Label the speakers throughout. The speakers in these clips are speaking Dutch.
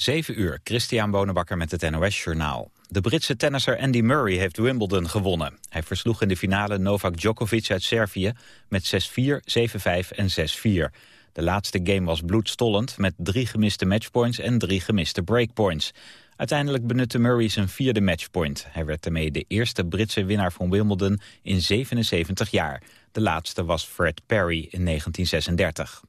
Speaker 1: 7 uur, Christian Bonenbakker met het NOS Journaal. De Britse tennisser Andy Murray heeft Wimbledon gewonnen. Hij versloeg in de finale Novak Djokovic uit Servië met 6-4, 7-5 en 6-4. De laatste game was bloedstollend met drie gemiste matchpoints en drie gemiste breakpoints. Uiteindelijk benutte Murray zijn vierde matchpoint. Hij werd daarmee de eerste Britse winnaar van Wimbledon in 77 jaar. De laatste was Fred Perry in 1936.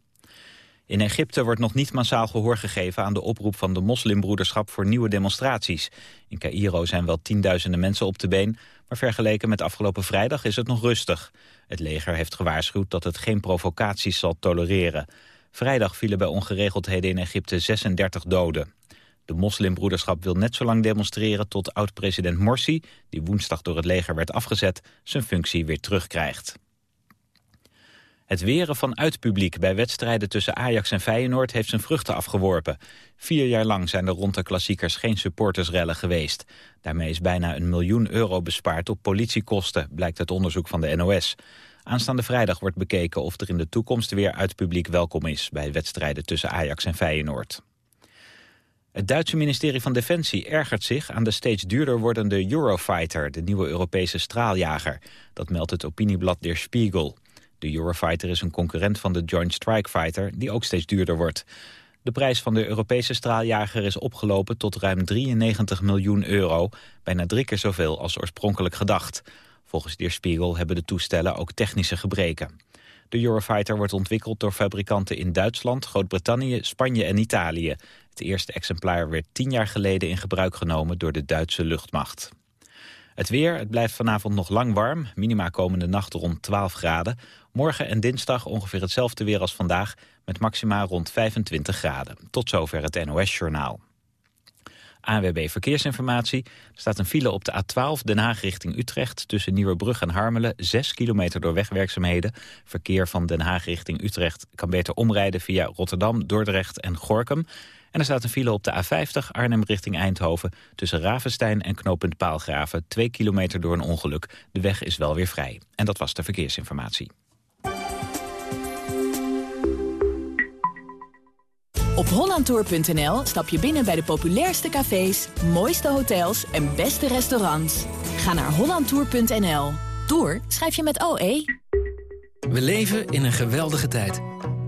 Speaker 1: In Egypte wordt nog niet massaal gehoor gegeven aan de oproep van de moslimbroederschap voor nieuwe demonstraties. In Cairo zijn wel tienduizenden mensen op de been, maar vergeleken met afgelopen vrijdag is het nog rustig. Het leger heeft gewaarschuwd dat het geen provocaties zal tolereren. Vrijdag vielen bij ongeregeldheden in Egypte 36 doden. De moslimbroederschap wil net zo lang demonstreren tot oud-president Morsi, die woensdag door het leger werd afgezet, zijn functie weer terugkrijgt. Het weren van uitpubliek bij wedstrijden tussen Ajax en Feyenoord heeft zijn vruchten afgeworpen. Vier jaar lang zijn er rond de klassiekers geen supportersrellen geweest. Daarmee is bijna een miljoen euro bespaard op politiekosten, blijkt uit onderzoek van de NOS. Aanstaande vrijdag wordt bekeken of er in de toekomst weer uitpubliek welkom is bij wedstrijden tussen Ajax en Feyenoord. Het Duitse ministerie van Defensie ergert zich aan de steeds duurder wordende Eurofighter, de nieuwe Europese straaljager. Dat meldt het opinieblad Der Spiegel. De Eurofighter is een concurrent van de Joint Strike Fighter, die ook steeds duurder wordt. De prijs van de Europese straaljager is opgelopen tot ruim 93 miljoen euro, bijna drie keer zoveel als oorspronkelijk gedacht. Volgens de Spiegel hebben de toestellen ook technische gebreken. De Eurofighter wordt ontwikkeld door fabrikanten in Duitsland, Groot-Brittannië, Spanje en Italië. Het eerste exemplaar werd tien jaar geleden in gebruik genomen door de Duitse luchtmacht. Het weer, het blijft vanavond nog lang warm. Minima komende nacht rond 12 graden. Morgen en dinsdag ongeveer hetzelfde weer als vandaag... met maxima rond 25 graden. Tot zover het NOS-journaal. ANWB Verkeersinformatie. Er staat een file op de A12 Den Haag richting Utrecht... tussen Nieuwerbrug en Harmelen, 6 kilometer door wegwerkzaamheden. Verkeer van Den Haag richting Utrecht kan beter omrijden... via Rotterdam, Dordrecht en Gorkum... En er staat een file op de A50 Arnhem richting Eindhoven... tussen Ravenstein en knooppunt Paalgraven. Twee kilometer door een ongeluk. De weg is wel weer vrij. En dat was de verkeersinformatie.
Speaker 2: Op hollandtour.nl stap je binnen bij de populairste cafés, mooiste hotels en beste restaurants. Ga naar hollandtour.nl. Tour schrijf je met OE.
Speaker 3: We leven in een geweldige tijd.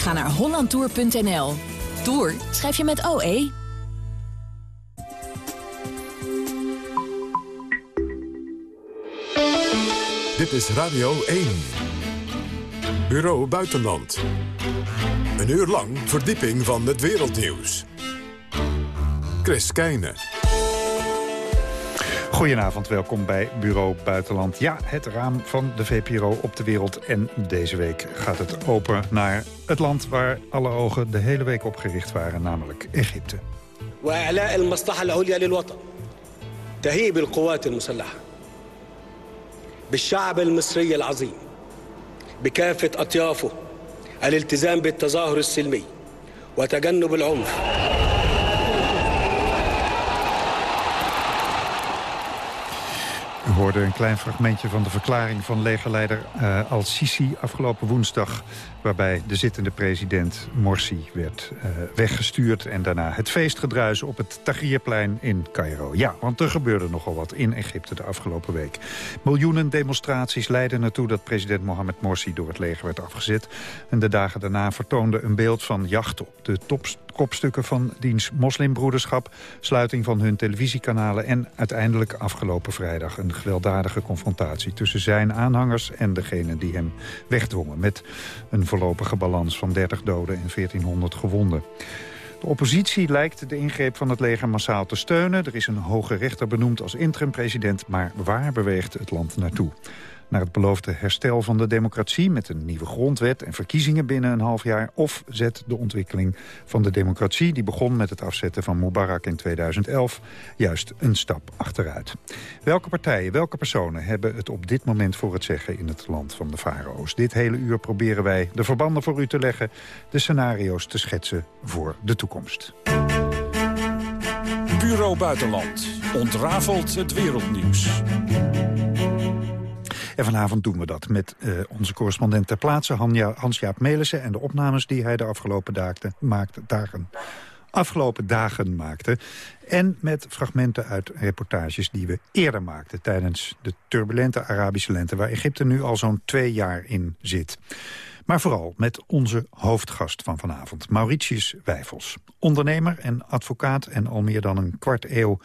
Speaker 2: Ga naar hollandtour.nl. Tour schrijf je met OE.
Speaker 4: Dit is Radio 1. Bureau Buitenland. Een uur lang verdieping van het wereldnieuws. Chris Keijne.
Speaker 5: Goedenavond, welkom bij Bureau Buitenland. Ja, het raam van de VPRO op de wereld. En deze week gaat het open naar het land waar alle ogen de hele week op gericht waren, namelijk Egypte.
Speaker 6: تهيب القوات المسلحة بالشعب المصري العظيم بكافة أطيافه الالتزام بالتظاهر السلمي وتجنب العنف
Speaker 5: hoorde een klein fragmentje van de verklaring van legerleider uh, al-Sisi afgelopen woensdag... waarbij de zittende president Morsi werd uh, weggestuurd... en daarna het feestgedruis op het Tahrirplein in Cairo. Ja, want er gebeurde nogal wat in Egypte de afgelopen week. Miljoenen demonstraties leidden ertoe dat president Mohamed Morsi... door het leger werd afgezet. En de dagen daarna vertoonde een beeld van jacht op de top, kopstukken van diens moslimbroederschap... sluiting van hun televisiekanalen en uiteindelijk afgelopen vrijdag... een gewelddadige confrontatie tussen zijn aanhangers en degene die hem wegdwongen... met een voorlopige balans van 30 doden en 1400 gewonden. De oppositie lijkt de ingreep van het leger massaal te steunen. Er is een hoge rechter benoemd als interim-president, maar waar beweegt het land naartoe? Naar het beloofde herstel van de democratie... met een nieuwe grondwet en verkiezingen binnen een half jaar... of zet de ontwikkeling van de democratie... die begon met het afzetten van Mubarak in 2011... juist een stap achteruit. Welke partijen, welke personen hebben het op dit moment voor het zeggen... in het land van de farao's? Dit hele uur proberen wij de verbanden voor u te leggen... de scenario's te schetsen voor de toekomst.
Speaker 7: Bureau Buitenland ontrafelt het wereldnieuws.
Speaker 5: En vanavond doen we dat met uh, onze correspondent ter plaatse, Hans-Jaap Melissen... en de opnames die hij de afgelopen dagen, maakte, dagen, afgelopen dagen maakte. En met fragmenten uit reportages die we eerder maakten... tijdens de turbulente Arabische lente... waar Egypte nu al zo'n twee jaar in zit. Maar vooral met onze hoofdgast van vanavond, Mauritius Wijfels. Ondernemer en advocaat en al meer dan een kwart eeuw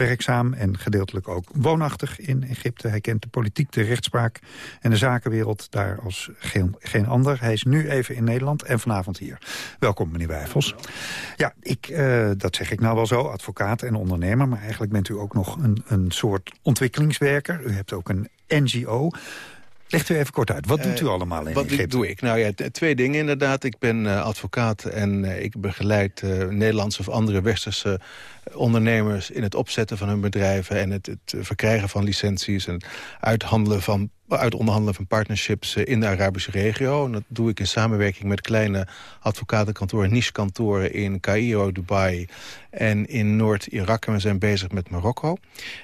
Speaker 5: werkzaam en gedeeltelijk ook woonachtig in Egypte. Hij kent de politiek, de rechtspraak en de zakenwereld daar als geen, geen ander. Hij is nu even in Nederland en vanavond hier. Welkom, meneer Wijfels. Ja, ik, uh, dat zeg ik nou wel zo, advocaat en ondernemer... maar eigenlijk bent u ook nog een, een soort ontwikkelingswerker. U hebt ook een NGO... Legt u even kort uit. Wat doet u eh, allemaal in
Speaker 8: Wat
Speaker 5: Egypte?
Speaker 8: doe ik? Nou ja, twee dingen inderdaad. Ik ben uh, advocaat en uh, ik begeleid Nederlandse of andere westerse ondernemers... in het opzetten van hun bedrijven en het, het verkrijgen van licenties... en uithandelen van uit onderhandelen van partnerships in de Arabische regio. En dat doe ik in samenwerking met kleine advocatenkantoren, niche-kantoren in Cairo, Dubai en in Noord-Irak. En we zijn bezig met Marokko.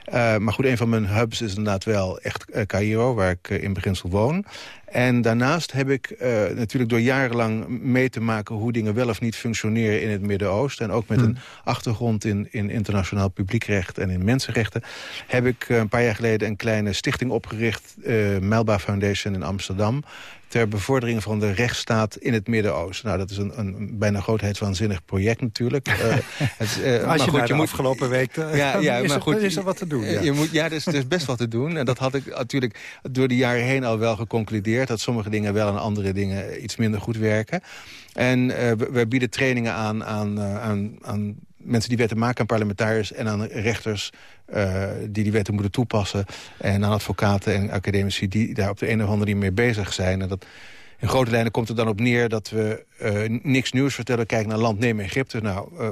Speaker 8: Uh, maar goed, een van mijn hubs is inderdaad wel echt Cairo, waar ik in beginsel woon. En daarnaast heb ik uh, natuurlijk door jarenlang mee te maken... hoe dingen wel of niet functioneren in het Midden-Oosten. En ook met hmm. een achtergrond in, in internationaal publiekrecht en in mensenrechten... heb ik een paar jaar geleden een kleine stichting opgericht... Uh, Melba Foundation in Amsterdam ter bevordering van de rechtsstaat in het Midden-Oosten. Nou, dat is een, een bijna grootheidswaanzinnig project natuurlijk. uh,
Speaker 5: het, uh, Als je goed, je moet afgelopen week... Uh, ja, ja, is, maar goed, is er wat te doen. Ja,
Speaker 8: je moet, ja er, is, er is best wat te doen. En dat had ik natuurlijk door de jaren heen al wel geconcludeerd... dat sommige dingen wel en andere dingen iets minder goed werken. En we, we, bieden trainingen aan, aan, aan, aan mensen die wetten maken, aan parlementariërs en aan rechters die die wetten moeten toepassen. En aan advocaten en academici die daar op de een of andere manier mee bezig zijn. En dat, in grote lijnen komt het dan op neer dat we uh, niks nieuws vertellen. Kijk naar land, neem Egypte. Nou, uh,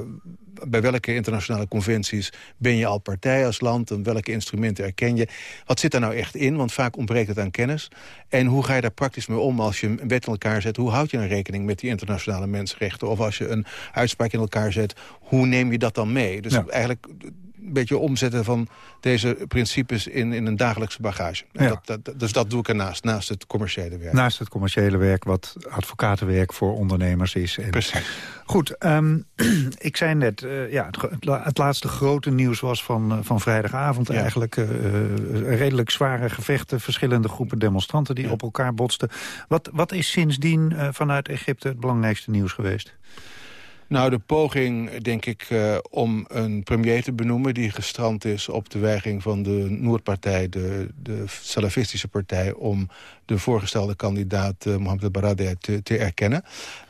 Speaker 8: bij welke internationale conventies ben je al partij als land... en welke instrumenten erken je? Wat zit daar nou echt in? Want vaak ontbreekt het aan kennis. En hoe ga je daar praktisch mee om als je een wet in elkaar zet? Hoe houd je een rekening met die internationale mensenrechten? Of als je een uitspraak in elkaar zet, hoe neem je dat dan mee? Dus ja. eigenlijk beetje omzetten van deze principes in, in een dagelijkse bagage. Ja. Dat, dat, dus dat doe ik ernaast, naast het commerciële werk.
Speaker 5: Naast het commerciële werk, wat advocatenwerk voor ondernemers is. En...
Speaker 8: Precies.
Speaker 5: Goed, um, ik zei net, uh, ja, het, het, laatste grote nieuws was van, uh, van vrijdagavond ja. eigenlijk. Uh, redelijk zware gevechten, verschillende groepen demonstranten die ja. op elkaar botsten. Wat, wat is sindsdien vanuit Egypte het belangrijkste nieuws geweest?
Speaker 8: Nou, de poging, denk ik, uh, om een premier te benoemen... die gestrand is op de weigering van de Noordpartij, de, de Salafistische partij... om de voorgestelde kandidaat uh, Mohamed El-Baradei te, te, erkennen.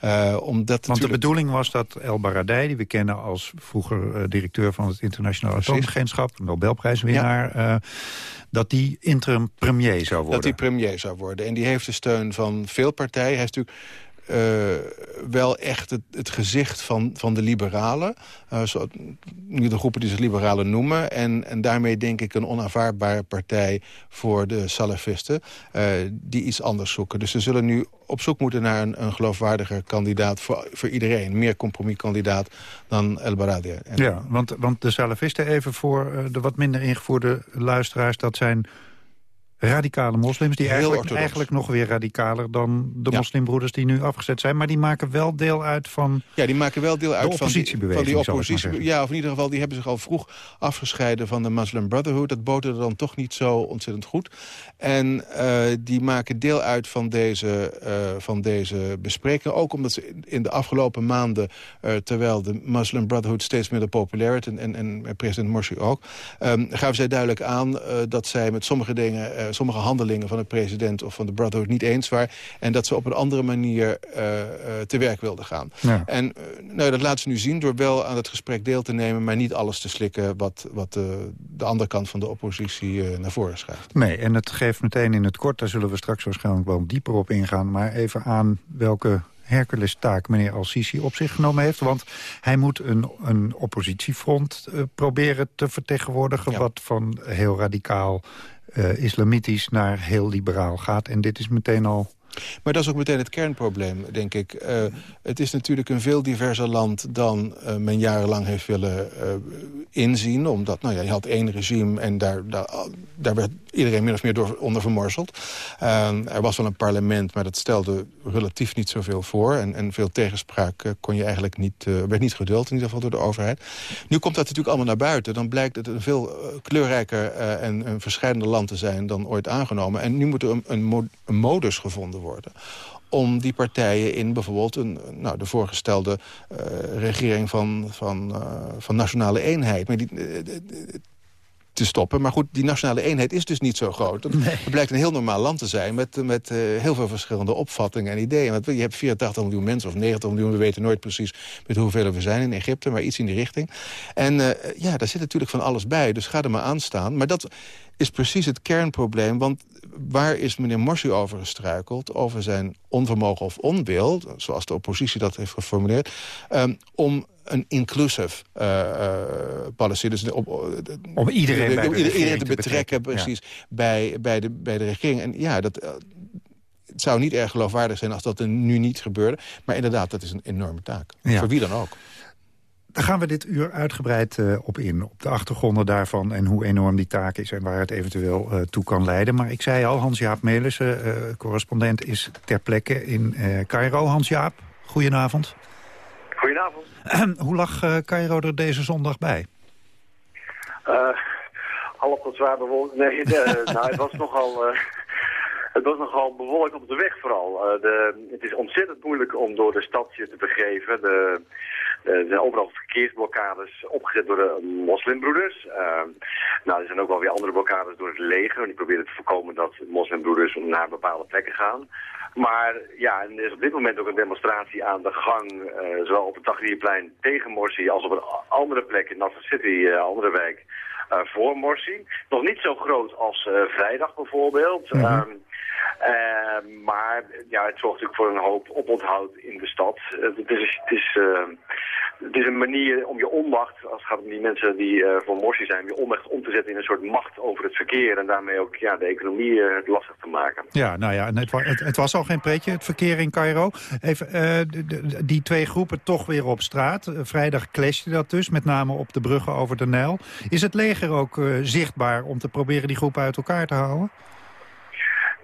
Speaker 8: Uh, omdat
Speaker 5: Want natuurlijk... de bedoeling was dat El-Baradei, die we kennen als vroeger directeur van het Internationaal Atoomagentschap, Nobelprijswinnaar, ja. dat die interim premier zou worden.
Speaker 8: Dat die premier zou worden. En die heeft de steun van veel partijen. Hij is natuurlijk wel echt het, het, gezicht van, van de liberalen. Zo, niet de groepen die zich liberalen noemen. En, en daarmee denk ik een onaanvaardbare partij voor de salafisten... Uh, die iets anders zoeken. Dus ze zullen nu op zoek moeten naar een, een geloofwaardiger kandidaat... Voor, voor iedereen, meer compromiskandidaat dan El Baradei.
Speaker 5: Ja, want, want de salafisten even voor de wat minder ingevoerde luisteraars... dat zijn radicale moslims... die eigenlijk, eigenlijk, nog weer radicaler dan de ja. moslimbroeders die nu afgezet zijn. Maar die maken wel deel uit van
Speaker 8: Ja, die maken wel deel uit
Speaker 5: van die,
Speaker 8: van die oppositie. Ja, of in ieder geval, die hebben zich al vroeg afgescheiden van de Muslim Brotherhood. Dat boterde dan toch niet zo ontzettend goed. En uh, die maken deel uit van deze, uh, van deze besprekingen. Ook omdat ze in de afgelopen maanden, uh, terwijl de Muslim Brotherhood steeds minder populair werd... en, en, en president Morsi ook, um, gaven zij duidelijk aan dat zij met sommige dingen sommige handelingen van de president of van de Brotherhood niet eens waren. En dat ze op een andere manier te werk wilden gaan. En nou, dat laten ze nu zien door wel aan het gesprek deel te nemen... maar niet alles te slikken wat, wat de, de andere kant van de oppositie naar voren schuift.
Speaker 5: Nee, en het geeft meteen in het kort, daar zullen we straks waarschijnlijk wel dieper op ingaan... maar even aan welke Hercules-taak meneer Al-Sisi op zich genomen heeft. Want hij moet een, een oppositiefront uh, proberen te vertegenwoordigen... wat van heel radicaal uh, islamitisch naar heel liberaal gaat. En dit is meteen al
Speaker 8: maar dat is ook meteen het kernprobleem, denk ik. Uh, het is natuurlijk een veel diverser land dan uh, men jarenlang heeft willen uh, inzien. Omdat, nou ja, je had één regime en daar, daar, daar werd iedereen min of meer door onder vermorzeld. er was wel een parlement, maar dat stelde relatief niet zoveel voor. En, en veel tegenspraak kon je eigenlijk niet, werd niet geduld, in ieder geval door de overheid. Nu komt dat natuurlijk allemaal naar buiten. Dan blijkt het een veel kleurrijker en een verschillende land te zijn dan ooit aangenomen. En nu moet er een, een, een modus gevonden worden worden om die partijen in bijvoorbeeld een, nou, de voorgestelde uh, regering van, van, uh, van nationale eenheid... Maar die, uh, te stoppen. Maar goed, die nationale eenheid is dus niet zo groot. Het blijkt een heel normaal land te zijn met, met heel veel verschillende opvattingen en ideeën. Want je hebt 84 miljoen mensen of 90 miljoen, we weten nooit precies met hoeveel we zijn in Egypte, maar iets in die richting. En ja, daar zit natuurlijk van alles bij, dus ga er maar aan staan. Maar dat is precies het kernprobleem. Want waar is meneer Morsi over gestruikeld? Over zijn onvermogen of onwil, zoals de oppositie dat heeft geformuleerd... Um, om een inclusive uh, policy. Dus
Speaker 5: op, om iedereen,
Speaker 8: de, iedereen te betrekken, precies, bij, bij, de, bij de regering. En ja, dat, uh, het zou niet erg geloofwaardig zijn als dat er nu niet gebeurde. Maar inderdaad, dat is een enorme taak. Voor wie dan ook.
Speaker 5: Daar gaan we dit uur uitgebreid uh, op in. Op de achtergronden daarvan en hoe enorm die taak is... en waar het eventueel uh, toe kan leiden. Maar ik zei al, Hans-Jaap Melissen, uh, correspondent, is ter plekke in Cairo. Hans-Jaap, goedenavond.
Speaker 9: Goedenavond.
Speaker 5: hoe lag Cairo er deze zondag bij?
Speaker 9: half tot zwaar bewolkt. Nee, nou, het was nogal... Het was nogal bewolkt op de weg vooral. de, het is ontzettend moeilijk om door de stadje te begeven. De, eh, er zijn overal verkeersblokkades opgezet door de moslimbroeders. Ehm, nou, er zijn ook wel weer andere blokkades door het leger. Die proberen te voorkomen dat moslimbroeders naar bepaalde plekken gaan. Maar ja, er is op dit moment ook een demonstratie aan de gang, uh, zowel op het Tahrirplein tegen Morsi als op een andere plek in Nasser City, uh, andere wijk, uh, voor Morsi. Nog niet zo groot als vrijdag bijvoorbeeld. Mm -hmm. Uh, maar ja, het zorgt natuurlijk voor een hoop oponthoud in de stad. Uh, het, is, het, is, uh, het is een manier om je onmacht, als het gaat om die mensen die voor Morsi zijn, je onmacht om te zetten in een soort macht over het verkeer. En daarmee ook ja, de economie lastig te maken.
Speaker 5: Ja, nou ja, het, het, het, was al geen pretje, het verkeer in Cairo. Even, die twee groepen toch weer op straat. vrijdag clashte dat dus, met name op de bruggen over de Nijl. Is het leger ook zichtbaar om te proberen die groepen uit elkaar te houden?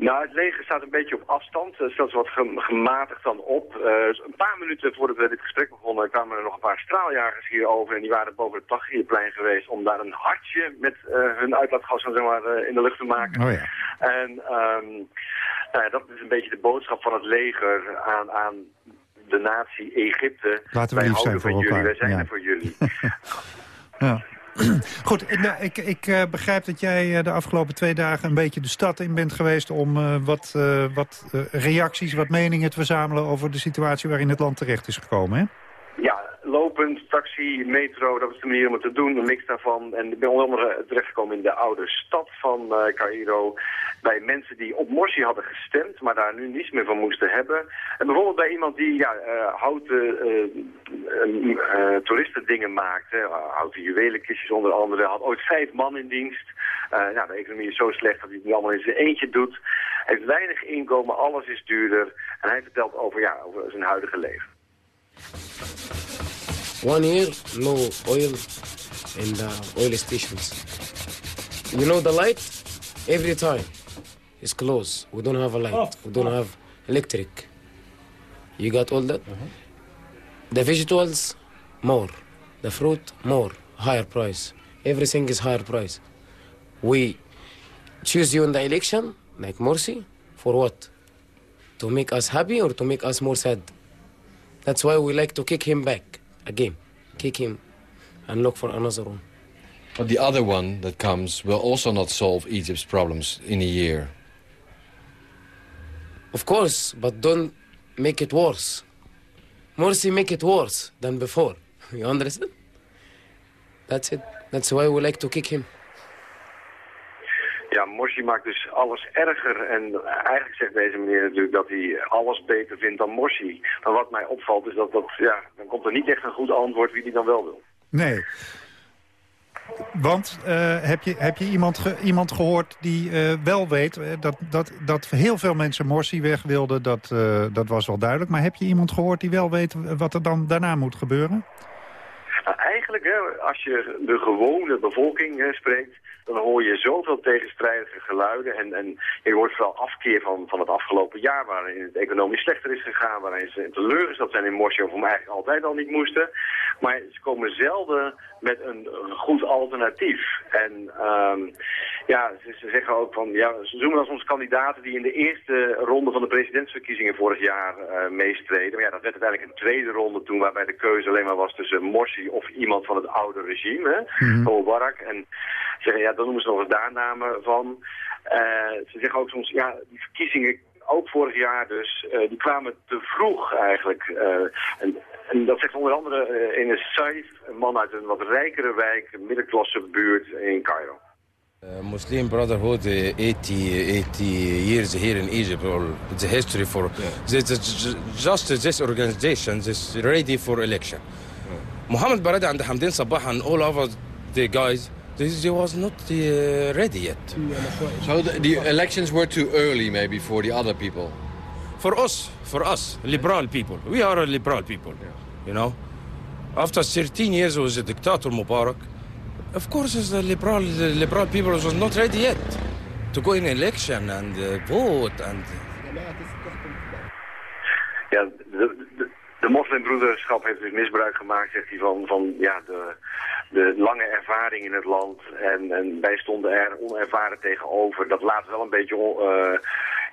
Speaker 9: Nou, het leger staat een beetje op afstand. Het stelt wat gematigd dan op. Uh, een paar minuten voordat we dit gesprek begonnen kwamen er nog een paar straaljagers hier over. En die waren boven het Tahrirplein geweest om daar een hartje met uh, hun uitlaatgas zeg maar, uh, in de lucht te maken.
Speaker 5: Oh ja.
Speaker 9: En um, nou ja, dat is een beetje de boodschap van het leger aan, aan de natie Egypte.
Speaker 5: Laten we lief zijn voor
Speaker 9: jullie,
Speaker 5: elkaar.
Speaker 9: Wij zijn
Speaker 5: ja.
Speaker 9: er voor jullie.
Speaker 5: ja. Goed, ik, nou, ik, ik uh, begrijp dat jij uh, de afgelopen twee dagen een beetje de stad in bent geweest... om wat, wat reacties, wat meningen te verzamelen over de situatie waarin het land terecht is gekomen, hè?
Speaker 9: Ja, lopend, taxi, metro, dat is de manier om het te doen, een mix daarvan. En ik ben onder andere terechtgekomen in de oude stad van Cairo. Bij mensen die op Morsi hadden gestemd, maar daar nu niets meer van moesten hebben. En bijvoorbeeld bij iemand die ja, uh, houten uh, toeristendingen maakte. houten juwelenkistjes onder andere. Had ooit vijf man in dienst. nou, de economie is zo slecht dat hij het nu allemaal in zijn eentje doet. Hij heeft weinig inkomen, alles is duurder. En hij vertelt over, ja, over zijn huidige leven.
Speaker 10: One year, no oil in the oil stations. You know the light? Every time it's closed. We don't have a light. Oh, we don't oh. have electric. You got all that? Uh -huh. The vegetables, more. The fruit, more. Higher price. Everything is higher price. We choose you in the election, like Morsi, for what? To make us happy or to make us more sad? That's why we like to kick him back again. Kick him and look for another one.
Speaker 11: But the other one that comes will also not solve Egypt's problems in a year.
Speaker 10: Of course, but don't make it worse. Morsi make it worse than before. You understand? That's it. That's why we like to kick him.
Speaker 9: Ja, Morsi maakt dus alles erger. En eigenlijk zegt deze meneer natuurlijk dat hij alles beter vindt dan Morsi. Maar wat mij opvalt is dat, dat ja, dan komt er niet echt een goed antwoord wie hij dan wel wil.
Speaker 5: Nee. Want uh, heb je, heb je iemand, iemand gehoord die uh, wel weet... Uh, dat, dat, dat heel veel mensen Morsi weg wilden, dat, dat was wel duidelijk. Maar heb je iemand gehoord die wel weet wat er dan daarna moet gebeuren?
Speaker 9: Nou, eigenlijk, hè, als je de gewone bevolking hè, spreekt dan hoor je zoveel tegenstrijdige geluiden. En, en je hoort vooral afkeer van, van het afgelopen jaar, waarin het economisch slechter is gegaan, waarin ze teleurgesteld zijn in Moskou, of eigenlijk altijd al niet moesten. Maar ze komen zelden met een goed alternatief. En um, ja, ze, ze, zeggen ook van, ja, ze noemen als onze kandidaten die in de eerste ronde van de presidentsverkiezingen vorig jaar uh, meestreden. Maar ja, dat werd uiteindelijk een tweede ronde toen, waarbij de keuze alleen maar was tussen Morsi of iemand van het oude regime, hè, mm -hmm. Mubarak. En zeggen, ja, dan noemen ze nog eens daar namen van. Uh, ze zeggen ook soms, ja, die verkiezingen, ook vorig jaar dus, uh, die kwamen te vroeg eigenlijk. Uh, en, en, dat zegt onder andere in een Saif, een man uit een wat rijkere wijk, een middenklassebuurt in Cairo.
Speaker 12: Uh, Muslim Brotherhood, uh, 80, 80 years here in Egypt, or it's a history for yeah. this, just this organization is ready for election. Yeah. Muhammad Barada and Hamdin Sabah and all over the guys, This was not uh, ready yet.
Speaker 11: So the, the, elections were too early maybe for the other people?
Speaker 12: For us, for us, liberal people. We are a liberal people, yeah. you know. After 13 years with the dictator Mubarak, of course the liberal, the liberal people was not ready yet to go in election and uh, vote. And...
Speaker 9: Ja, de, de, de moslimbroederschap heeft dus misbruik gemaakt, zegt hij, van, van ja, de de lange ervaring in het land. En, en wij stonden er onervaren tegenover. Dat laat wel een beetje uh,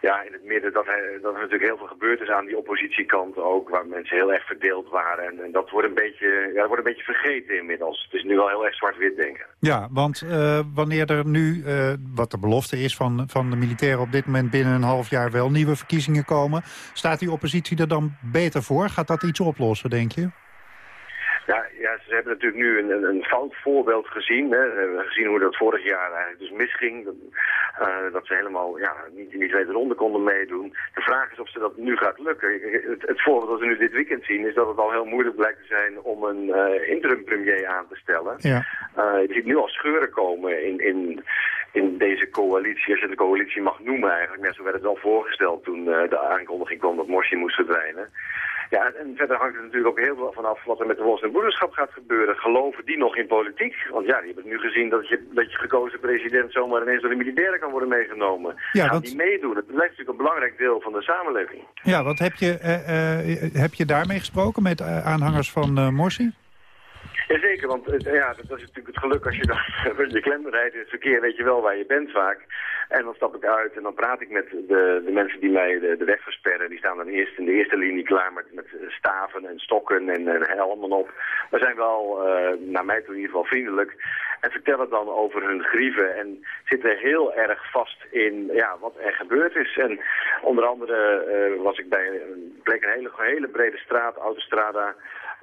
Speaker 9: ja, in het midden dat, hij, dat er natuurlijk heel veel gebeurd is aan die oppositiekant ook. Waar mensen heel erg verdeeld waren. En, dat wordt een, beetje, ja, wordt een beetje vergeten inmiddels. Het is nu wel heel erg zwart-wit denken.
Speaker 5: Ja, want uh, wanneer er nu, uh, wat de belofte is van, van de militairen op dit moment binnen een half jaar wel nieuwe verkiezingen komen. Staat die oppositie er dan beter voor? Gaat dat iets oplossen, denk je?
Speaker 9: Ja, ja, ze hebben natuurlijk nu een, een, fout voorbeeld gezien. Hè. Ze hebben gezien hoe dat vorig jaar eigenlijk dus misging. Dat, uh, dat ze helemaal ja, niet in die tweede ronde konden meedoen. De vraag is of ze dat nu gaat lukken. Het, het voorbeeld dat we nu dit weekend zien is dat het al heel moeilijk blijkt te zijn om een uh, interim premier aan te stellen. Ja. Uh, je ziet nu al scheuren komen in, in, in deze coalitie, als je de coalitie mag noemen eigenlijk. Net zo werd het al voorgesteld toen de aankondiging kwam dat Morsi moest verdwijnen. Ja, en verder hangt het natuurlijk ook heel veel vanaf wat er met de Wolfs en Broederschap gaat gebeuren. Geloven die nog in politiek? Want ja, die hebben nu gezien dat je, dat je gekozen president zomaar ineens door de militairen kan worden meegenomen. Ja, Gaan dat... die meedoen? Het blijft natuurlijk een belangrijk deel van de samenleving.
Speaker 5: Ja, wat heb je, uh, uh, heb je daarmee gesproken met aanhangers van Morsi?
Speaker 9: Jazeker, want ja, dat is natuurlijk het geluk als je dan je klem rijdt in het verkeer, weet je wel waar je bent vaak. En dan stap ik uit en dan praat ik met de, de mensen die mij de, de weg versperren. Die staan dan eerst in de eerste linie klaar met, staven en stokken en, en helmen op. Maar zijn wel, uh, naar mij toe in ieder geval, vriendelijk. En vertellen dan over hun grieven en zitten heel erg vast in ja, wat er gebeurd is. En onder andere uh, was ik bij een, bleek een hele, hele brede straat, Autostrada...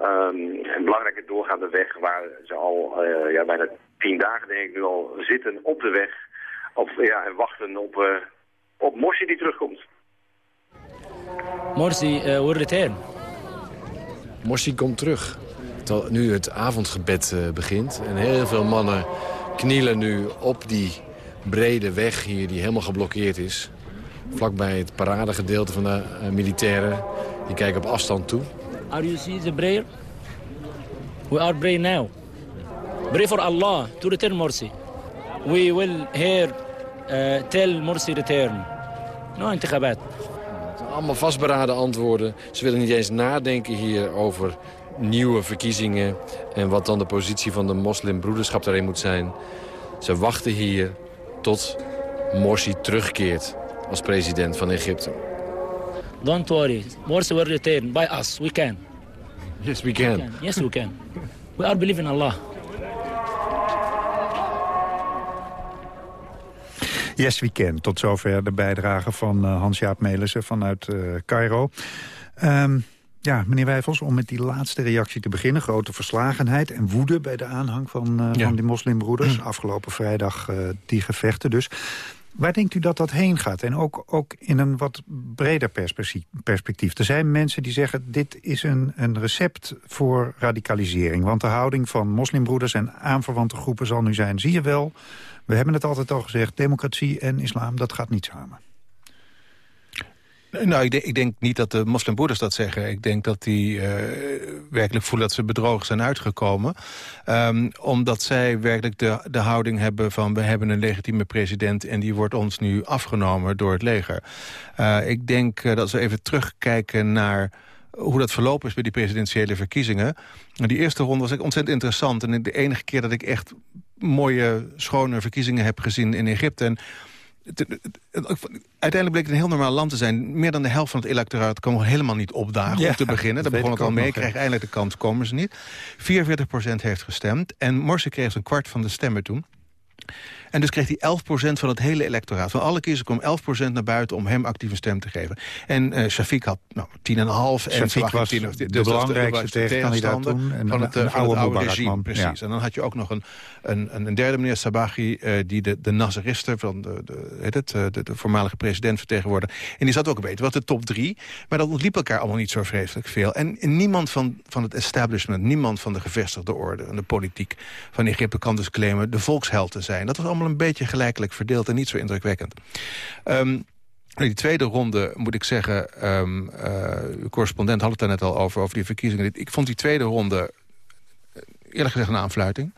Speaker 9: Um, een belangrijke doorgaande weg waar ze al uh, ja, bijna tien dagen denk ik nu al zitten op de weg. Op, ja, en wachten op, uh, op Morsi die terugkomt.
Speaker 13: Morsi uh, will return.
Speaker 11: Morsi komt terug. Terwijl nu het avondgebed uh, begint. En heel veel mannen knielen nu op die brede weg hier die helemaal geblokkeerd is. Vlakbij het paradegedeelte van de militairen. Die kijken op afstand toe.
Speaker 13: Are you see the prayer? We are praying now. Pray for Allah to return Morsi. We will hear uh, tell Morsi return. No intigabat.
Speaker 11: Allemaal vastberaden antwoorden. Ze willen niet eens nadenken hier over nieuwe verkiezingen... en wat dan de positie van de moslimbroederschap daarin moet zijn. Ze wachten hier tot Morsi terugkeert als president van Egypte.
Speaker 13: Don't worry. Morsi will return by us. We can.
Speaker 11: Yes, we can.
Speaker 13: We can. Yes, we can. We are believing Allah.
Speaker 5: Yes Weekend. Tot zover de bijdrage van uh, Hans-Jaap Melissen vanuit uh, Cairo. Um, ja, meneer Wijfels, om met die laatste reactie te beginnen. Grote verslagenheid en woede bij de aanhang van, uh, ja. van die moslimbroeders. Afgelopen vrijdag die gevechten dus. Waar denkt u dat dat heen gaat? En ook, ook in een wat breder perspectief. Er zijn mensen die zeggen... dit is een, een recept voor radicalisering. Want de houding van moslimbroeders en aanverwante groepen zal nu zijn... zie je wel, we hebben het altijd al gezegd... democratie en islam, dat gaat niet samen.
Speaker 8: Nou, ik denk, ik denk, niet dat de moslimbroeders dat zeggen. Ik denk dat die uh, werkelijk voelen dat ze bedrogen zijn uitgekomen. Um, omdat zij werkelijk de, de houding hebben van... we hebben een legitieme president en die wordt ons nu afgenomen door het leger. Uh, ik denk uh, dat we even terugkijken naar hoe dat verlopen is bij die presidentiële verkiezingen. Die eerste ronde was ontzettend interessant. En de enige keer dat ik echt mooie, schone verkiezingen heb gezien in Egypte... En uiteindelijk bleek het een heel normaal land te zijn. Meer dan de helft van het electoraat kwam helemaal niet opdagen om te beginnen. Daar begon het al mee, kreeg eindelijk de kans, komen ze niet. 44% heeft gestemd en Morsi kreeg een kwart van de stemmen toen. En dus kreeg hij 11% van het hele electoraat. Van alle kiezers kwam 11% naar buiten om hem actieve stem te geven. En uh, Shafiq had nou, 10,5. En
Speaker 5: Shafiq was 10, de, de belangrijkste tegenkandidaat toen.
Speaker 8: En van het, een, van het oude, regime, precies. Ja. En dan had je ook nog een, een, een derde meneer Sabaghi... Uh, die de, de Nazaristen van de, de, het, de, de, voormalige president vertegenwoordigde. En die zat ook weten wat de top drie. Maar dat ontliep elkaar allemaal niet zo vreselijk veel. En, en niemand van, van het establishment, niemand van de gevestigde orde... en de politiek van Egypte kan dus claimen de volksheld te zijn. Dat was allemaal een beetje gelijkelijk verdeeld en niet zo indrukwekkend. Um, die tweede ronde, moet ik zeggen, um, uh, uw correspondent had het daar net al over, over die verkiezingen. Ik vond die tweede ronde eh, eerlijk gezegd een aanfluiting.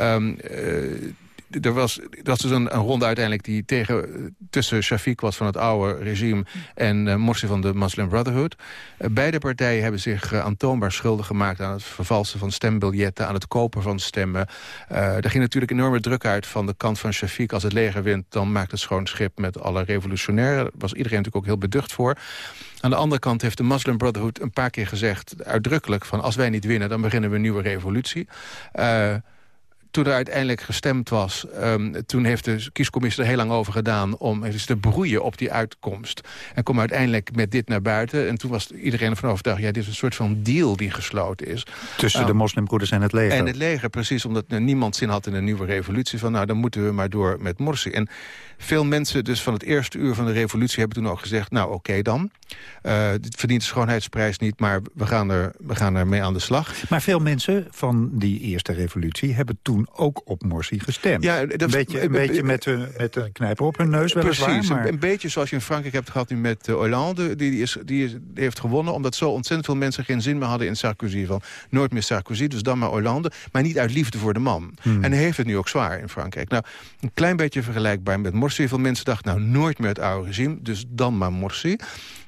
Speaker 8: Um, uh, er was, er was dus een, een, ronde uiteindelijk die tegen, tussen Shafiq was van het oude regime... en uh, Morsi van de Muslim Brotherhood. Uh, beide partijen hebben zich aantoonbaar schuldig gemaakt... aan het vervalsen van stembiljetten, aan het kopen van stemmen. er ging natuurlijk enorme druk uit van de kant van Shafiq. Als het leger wint, dan maakt het schoon schip met alle revolutionairen. Daar was iedereen natuurlijk ook heel beducht voor. Aan de andere kant heeft de Muslim Brotherhood een paar keer gezegd... uitdrukkelijk van als wij niet winnen, dan beginnen we een nieuwe revolutie toen er uiteindelijk gestemd was... Um, toen heeft de kiescommissie er heel lang over gedaan... om eens te broeien op die uitkomst. En kwam uiteindelijk met dit naar buiten. En toen was iedereen ervan overtuigd... ja, dit is een soort van deal die gesloten is.
Speaker 5: Tussen de moslimbroeders en het leger.
Speaker 8: En het leger, precies. Omdat niemand zin had in een nieuwe revolutie. Van nou, dan moeten we maar door met Morsi. En veel mensen dus van het eerste uur van de revolutie... hebben toen ook gezegd, nou oké dan. Uh, dit verdient de schoonheidsprijs niet, maar we gaan, er, we gaan er mee aan de slag.
Speaker 5: Maar veel mensen van die eerste revolutie... hebben toen ook op Morsi gestemd. Ja, dat, een beetje, een beetje met, een, met een knijper op hun neus weliswaar. Precies,
Speaker 8: maar... een beetje zoals je in Frankrijk hebt gehad nu met Hollande. Die, die, is, die, is, die, heeft gewonnen omdat zo ontzettend veel mensen geen zin meer hadden in Sarkozy. Van nooit meer Sarkozy, dus dan maar Hollande. Maar niet uit liefde voor de man. Hmm. En hij heeft het nu ook zwaar in Frankrijk. Nou, een klein beetje vergelijkbaar met Morsi. Veel mensen dachten, nou nooit meer het oude regime, dus dan maar Morsi.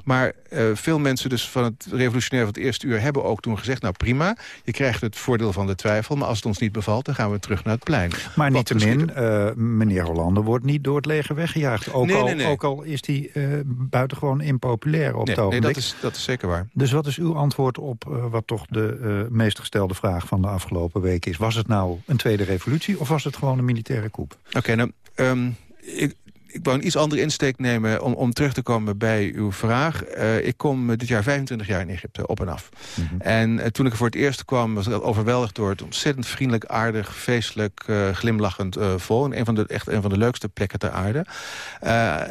Speaker 8: Maar uh, veel mensen dus van het revolutionair van het eerste uur... hebben ook toen gezegd, nou prima, je krijgt het voordeel van de twijfel... maar als het ons niet bevalt, dan gaan we terug naar het plein.
Speaker 5: Maar niettemin, uh, meneer Hollande wordt niet door het leger weggejaagd. Ook, nee, al, nee, nee. ook al is hij uh, buitengewoon impopulair op het ogenblik.
Speaker 8: Nee, dat is, dat is zeker waar.
Speaker 5: Dus wat is uw antwoord op wat toch de meest gestelde vraag... van de afgelopen week is? Was het nou een tweede revolutie of was het gewoon een militaire coup?
Speaker 8: Oké, nou... Um, ik, ik wou een iets andere insteek nemen om, om terug te komen bij uw vraag. Uh, ik kom dit jaar 25 jaar in Egypte, op en af. Mm -hmm. En uh, toen ik er voor het eerst kwam, was ik overweldigd door het ontzettend vriendelijk, aardig, feestelijk, uh, glimlachend vol. En een van de, echt een van de leukste plekken ter aarde.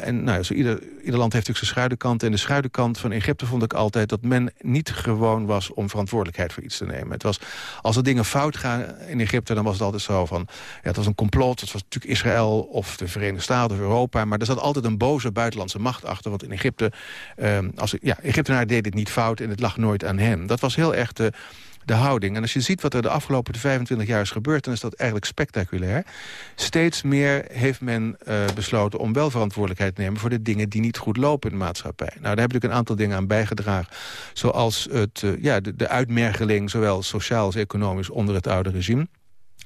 Speaker 8: en nou, zo ieder, ieder land heeft natuurlijk zijn schuidenkant. En de schuidenkant van Egypte vond ik altijd dat men niet gewoon was om verantwoordelijkheid voor iets te nemen. Het was, als er dingen fout gaan in Egypte, dan was het altijd zo van, ja, het was een complot. Het was natuurlijk Israël of de Verenigde Staten of Europa maar er zat altijd een boze buitenlandse macht achter. Want in Egypte, uh, als, ja, Egyptenaar deed het niet fout en het lag nooit aan hem. Dat was heel erg de, de houding. En als je ziet wat er de afgelopen 25 jaar is gebeurd... dan is dat eigenlijk spectaculair. Steeds meer heeft men uh, besloten om wel verantwoordelijkheid te nemen... voor de dingen die niet goed lopen in de maatschappij. Nou, daar heb ik een aantal dingen aan bijgedragen. Zoals het, uh, ja, de, de uitmergeling, zowel sociaal als economisch, onder het oude regime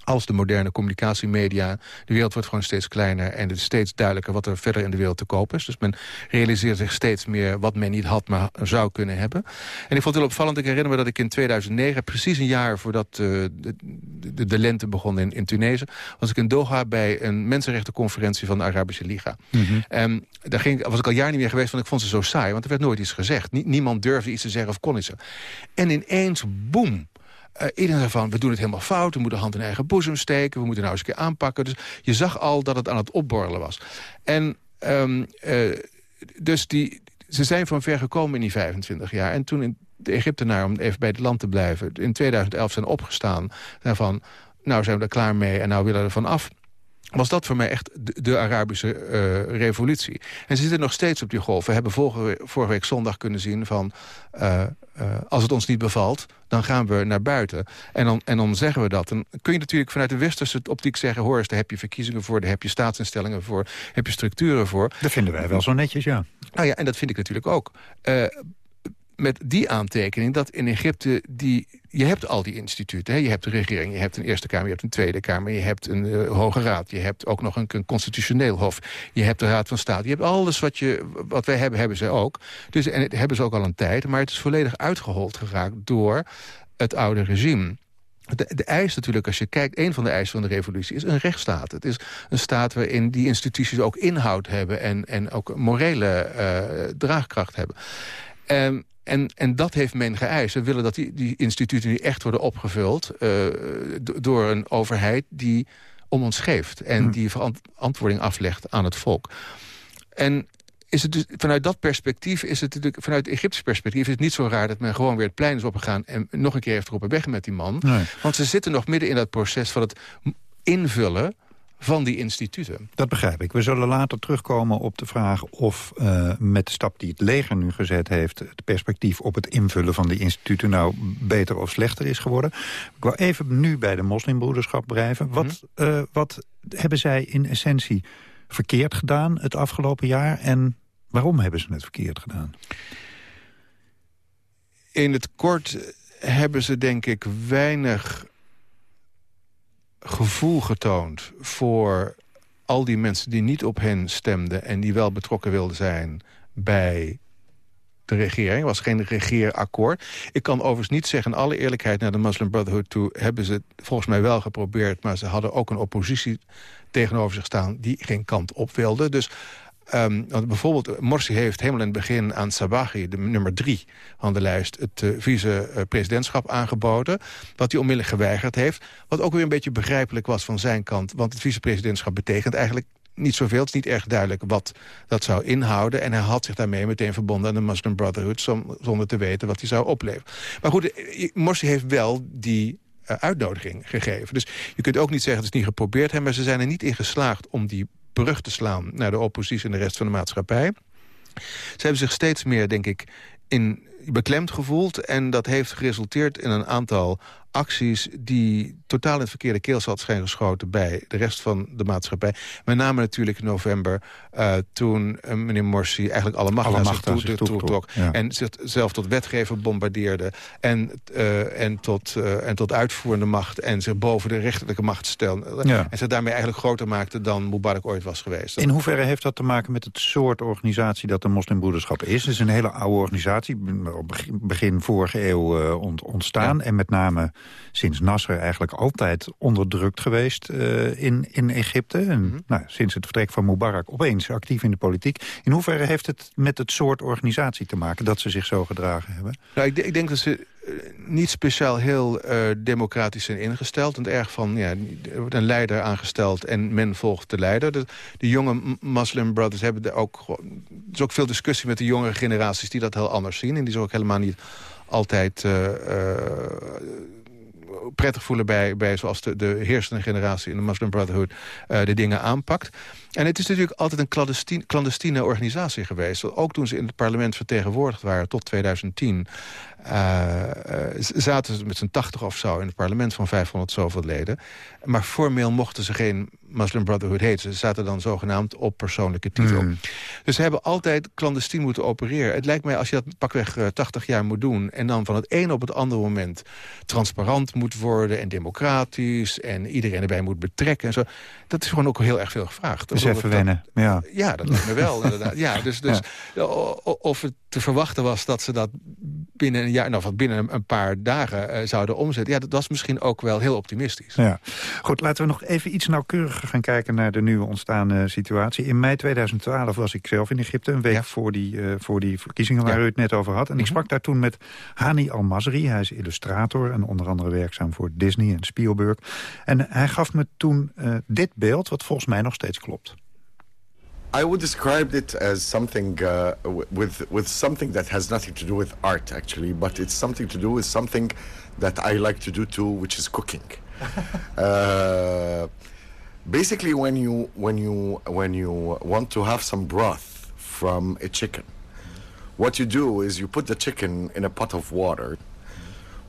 Speaker 8: als de moderne communicatiemedia. De wereld wordt gewoon steeds kleiner en het is steeds duidelijker wat er verder in de wereld te koop is. Dus men realiseert zich steeds meer wat men niet had, maar zou kunnen hebben. En ik vond het heel opvallend. Ik herinner me dat ik in 2009, precies een jaar voordat uh, de, de, de, lente begon in, in Tunesië, was ik in Doha bij een mensenrechtenconferentie van de Arabische Liga. Mm -hmm. daar ging, was ik al jaar niet meer geweest, want ik vond ze zo saai. Want er werd nooit iets gezegd. niemand durfde iets te zeggen of kon iets. En ineens, boem, uh, iedereen zei van, we doen het helemaal fout. We moeten hand in eigen boezem steken. We moeten nou eens een keer aanpakken. Dus je zag al dat het aan het opborrelen was. En um, uh, dus die, ze zijn van ver gekomen in die 25 jaar. En toen in de Egyptenaren, om even bij het land te blijven... in 2011 zijn opgestaan. Van, nou zijn we er klaar mee en nou willen we er van af was dat voor mij echt de, de Arabische uh, revolutie. En ze zitten nog steeds op die golf. We hebben vorige, vorige week zondag kunnen zien van... Uh, uh, als het ons niet bevalt, dan gaan we naar buiten. En dan, en dan zeggen we dat. Dan kun je natuurlijk vanuit de westerse optiek zeggen... hoor eens, daar heb je verkiezingen voor, daar heb je staatsinstellingen voor... heb je structuren voor.
Speaker 5: Dat vinden wij wel zo netjes, ja.
Speaker 8: Nou ja, en dat vind ik natuurlijk ook met die aantekening dat in Egypte... Die, je hebt al die instituten. Hè? Je hebt de regering, je hebt een Eerste Kamer, je hebt een Tweede Kamer... je hebt een uh, Hoge Raad, je hebt ook nog een, constitutioneel hof... je hebt de Raad van State. Je hebt alles wat, je, wat wij hebben, hebben ze ook. Dus, en het hebben ze ook al een tijd. Maar het is volledig uitgehold geraakt door het oude regime. De, eis natuurlijk, als je kijkt, een van de eisen van de revolutie is een rechtsstaat. Het is een staat waarin die instituties ook inhoud hebben en, en ook morele uh, draagkracht hebben. Um, en, en dat heeft men geëist. We willen dat die, die instituten nu echt worden opgevuld... Uh, door een overheid die om ons geeft. En hmm. die verantwoording aflegt aan het volk. En is het dus, vanuit dat perspectief is het natuurlijk, vanuit Egyptisch perspectief is het niet zo raar dat men gewoon weer het plein is opgegaan en nog een keer heeft geroepen weg met die man. Nee. Want ze zitten nog midden in dat proces van het invullen van die instituten.
Speaker 5: Dat begrijp ik. We zullen later terugkomen op de vraag of uh, met de stap die het leger nu gezet heeft... het perspectief op het invullen van die instituten nou beter of slechter is geworden. Ik wil even nu bij de moslimbroederschap blijven. Wat, uh, wat hebben zij in essentie verkeerd gedaan het afgelopen jaar... en waarom hebben ze het verkeerd gedaan?
Speaker 8: In het kort hebben ze denk ik weinig gevoel getoond voor al die mensen die niet op hen stemden... en die wel betrokken wilden zijn bij de regering. Er was geen regeerakkoord. Ik kan overigens niet zeggen, in alle eerlijkheid... naar de Muslim Brotherhood toe hebben ze het volgens mij wel geprobeerd... maar ze hadden ook een oppositie tegenover zich staan... die geen kant op wilde. Dus Um, want bijvoorbeeld, Morsi heeft helemaal in het begin aan Sabahi, de nummer drie van de lijst, het uh, vice-presidentschap aangeboden. Wat hij onmiddellijk geweigerd heeft. Wat ook weer een beetje begrijpelijk was van zijn kant. Want het vice-presidentschap betekent eigenlijk niet zoveel. Het is niet erg duidelijk wat dat zou inhouden. En hij had zich daarmee meteen verbonden aan de Muslim Brotherhood... zonder te weten wat hij zou opleveren. Maar goed, eh, Morsi heeft wel die uitnodiging gegeven. Dus je kunt ook niet zeggen, het is niet geprobeerd hebben... maar ze zijn er niet in geslaagd om die brug te slaan naar de oppositie en de rest van de maatschappij. Ze hebben zich steeds meer, denk ik, in beklemd gevoeld. En dat heeft geresulteerd in een aantal acties die totaal in het verkeerde keelzat zijn geschoten... bij de rest van de maatschappij. Met name natuurlijk in november, uh, toen uh, meneer Morsi eigenlijk alle macht, alle macht zich toe, trok. Ja. En zichzelf tot wetgever bombardeerde. En, uh, en, tot, en tot uitvoerende macht. En zich boven de rechterlijke macht stelde. Ja. En zich daarmee eigenlijk groter maakte dan Mubarak ooit was geweest.
Speaker 5: In hoeverre heeft dat te maken met het soort organisatie dat de moslimbroederschap is? Het is een hele oude organisatie, begin vorige eeuw ontstaan. Ja. En met name sinds Nasser eigenlijk altijd onderdrukt geweest uh, in, in Egypte. En mm -hmm. nou, sinds het vertrek van Mubarak opeens actief in de politiek. In hoeverre heeft het met het soort organisatie te maken dat ze zich zo gedragen hebben?
Speaker 8: Nou, ik, ik denk dat ze uh, niet speciaal heel uh, democratisch zijn ingesteld. En erg van, ja, er wordt een leider aangesteld en men volgt de leider. De, de jonge Muslim Brothers hebben er ook... Er is ook veel discussie met de jongere generaties die dat heel anders zien. En die zijn ook helemaal niet altijd prettig voelen bij, bij zoals de, de heersende generatie in de Muslim Brotherhood uh, de dingen aanpakt. En het is natuurlijk altijd een clandestine organisatie geweest. Ook toen ze in het parlement vertegenwoordigd waren tot 2010... Uh, zaten ze met z'n 80 of zo in het parlement van 500 zoveel leden. Maar formeel mochten ze geen Muslim Brotherhood heet. Ze zaten dan zogenaamd op persoonlijke titel.
Speaker 5: Hmm.
Speaker 8: Dus ze hebben altijd clandestien moeten opereren. Het lijkt mij als je dat pakweg eh, 80 jaar moet doen... en dan van het een op het andere moment transparant moet worden... en democratisch en iedereen erbij moet betrekken en zo... dat is gewoon ook heel erg veel gevraagd.
Speaker 5: Dus even
Speaker 8: dat-
Speaker 5: wennen. Ja.
Speaker 8: ja, dat lijkt me wel, inderdaad. Ja, dus, dus of het te verwachten was dat ze dat binnen een jaar, nou, binnen een- paar dagen eh, zouden omzetten. Ja, dat was misschien ook wel heel optimistisch.
Speaker 5: Ja. Goed, laten we nog even iets nauwkeuriger gaan kijken naar de nieuwe ontstaande situatie. In mei 2012 was ik zelf in Egypte, een week voor, die, eh, voor die verkiezingen waar
Speaker 8: Ja.
Speaker 5: u het net over had. En ik
Speaker 8: Mhm.
Speaker 5: sprak daar toen met Hani Al-Masri. Hij is illustrator en onder andere werkzaam voor Disney en Spielberg. En hij gaf me toen eh, dit beeld, wat volgens mij nog steeds klopt.
Speaker 14: I would describe it as something uh, with with something that has nothing to do with art, actually, but it's something to do with something that I like to do too, which is cooking. uh, basically, when you when you when you want to have some broth from a chicken, what you do is you put the chicken in a pot of water,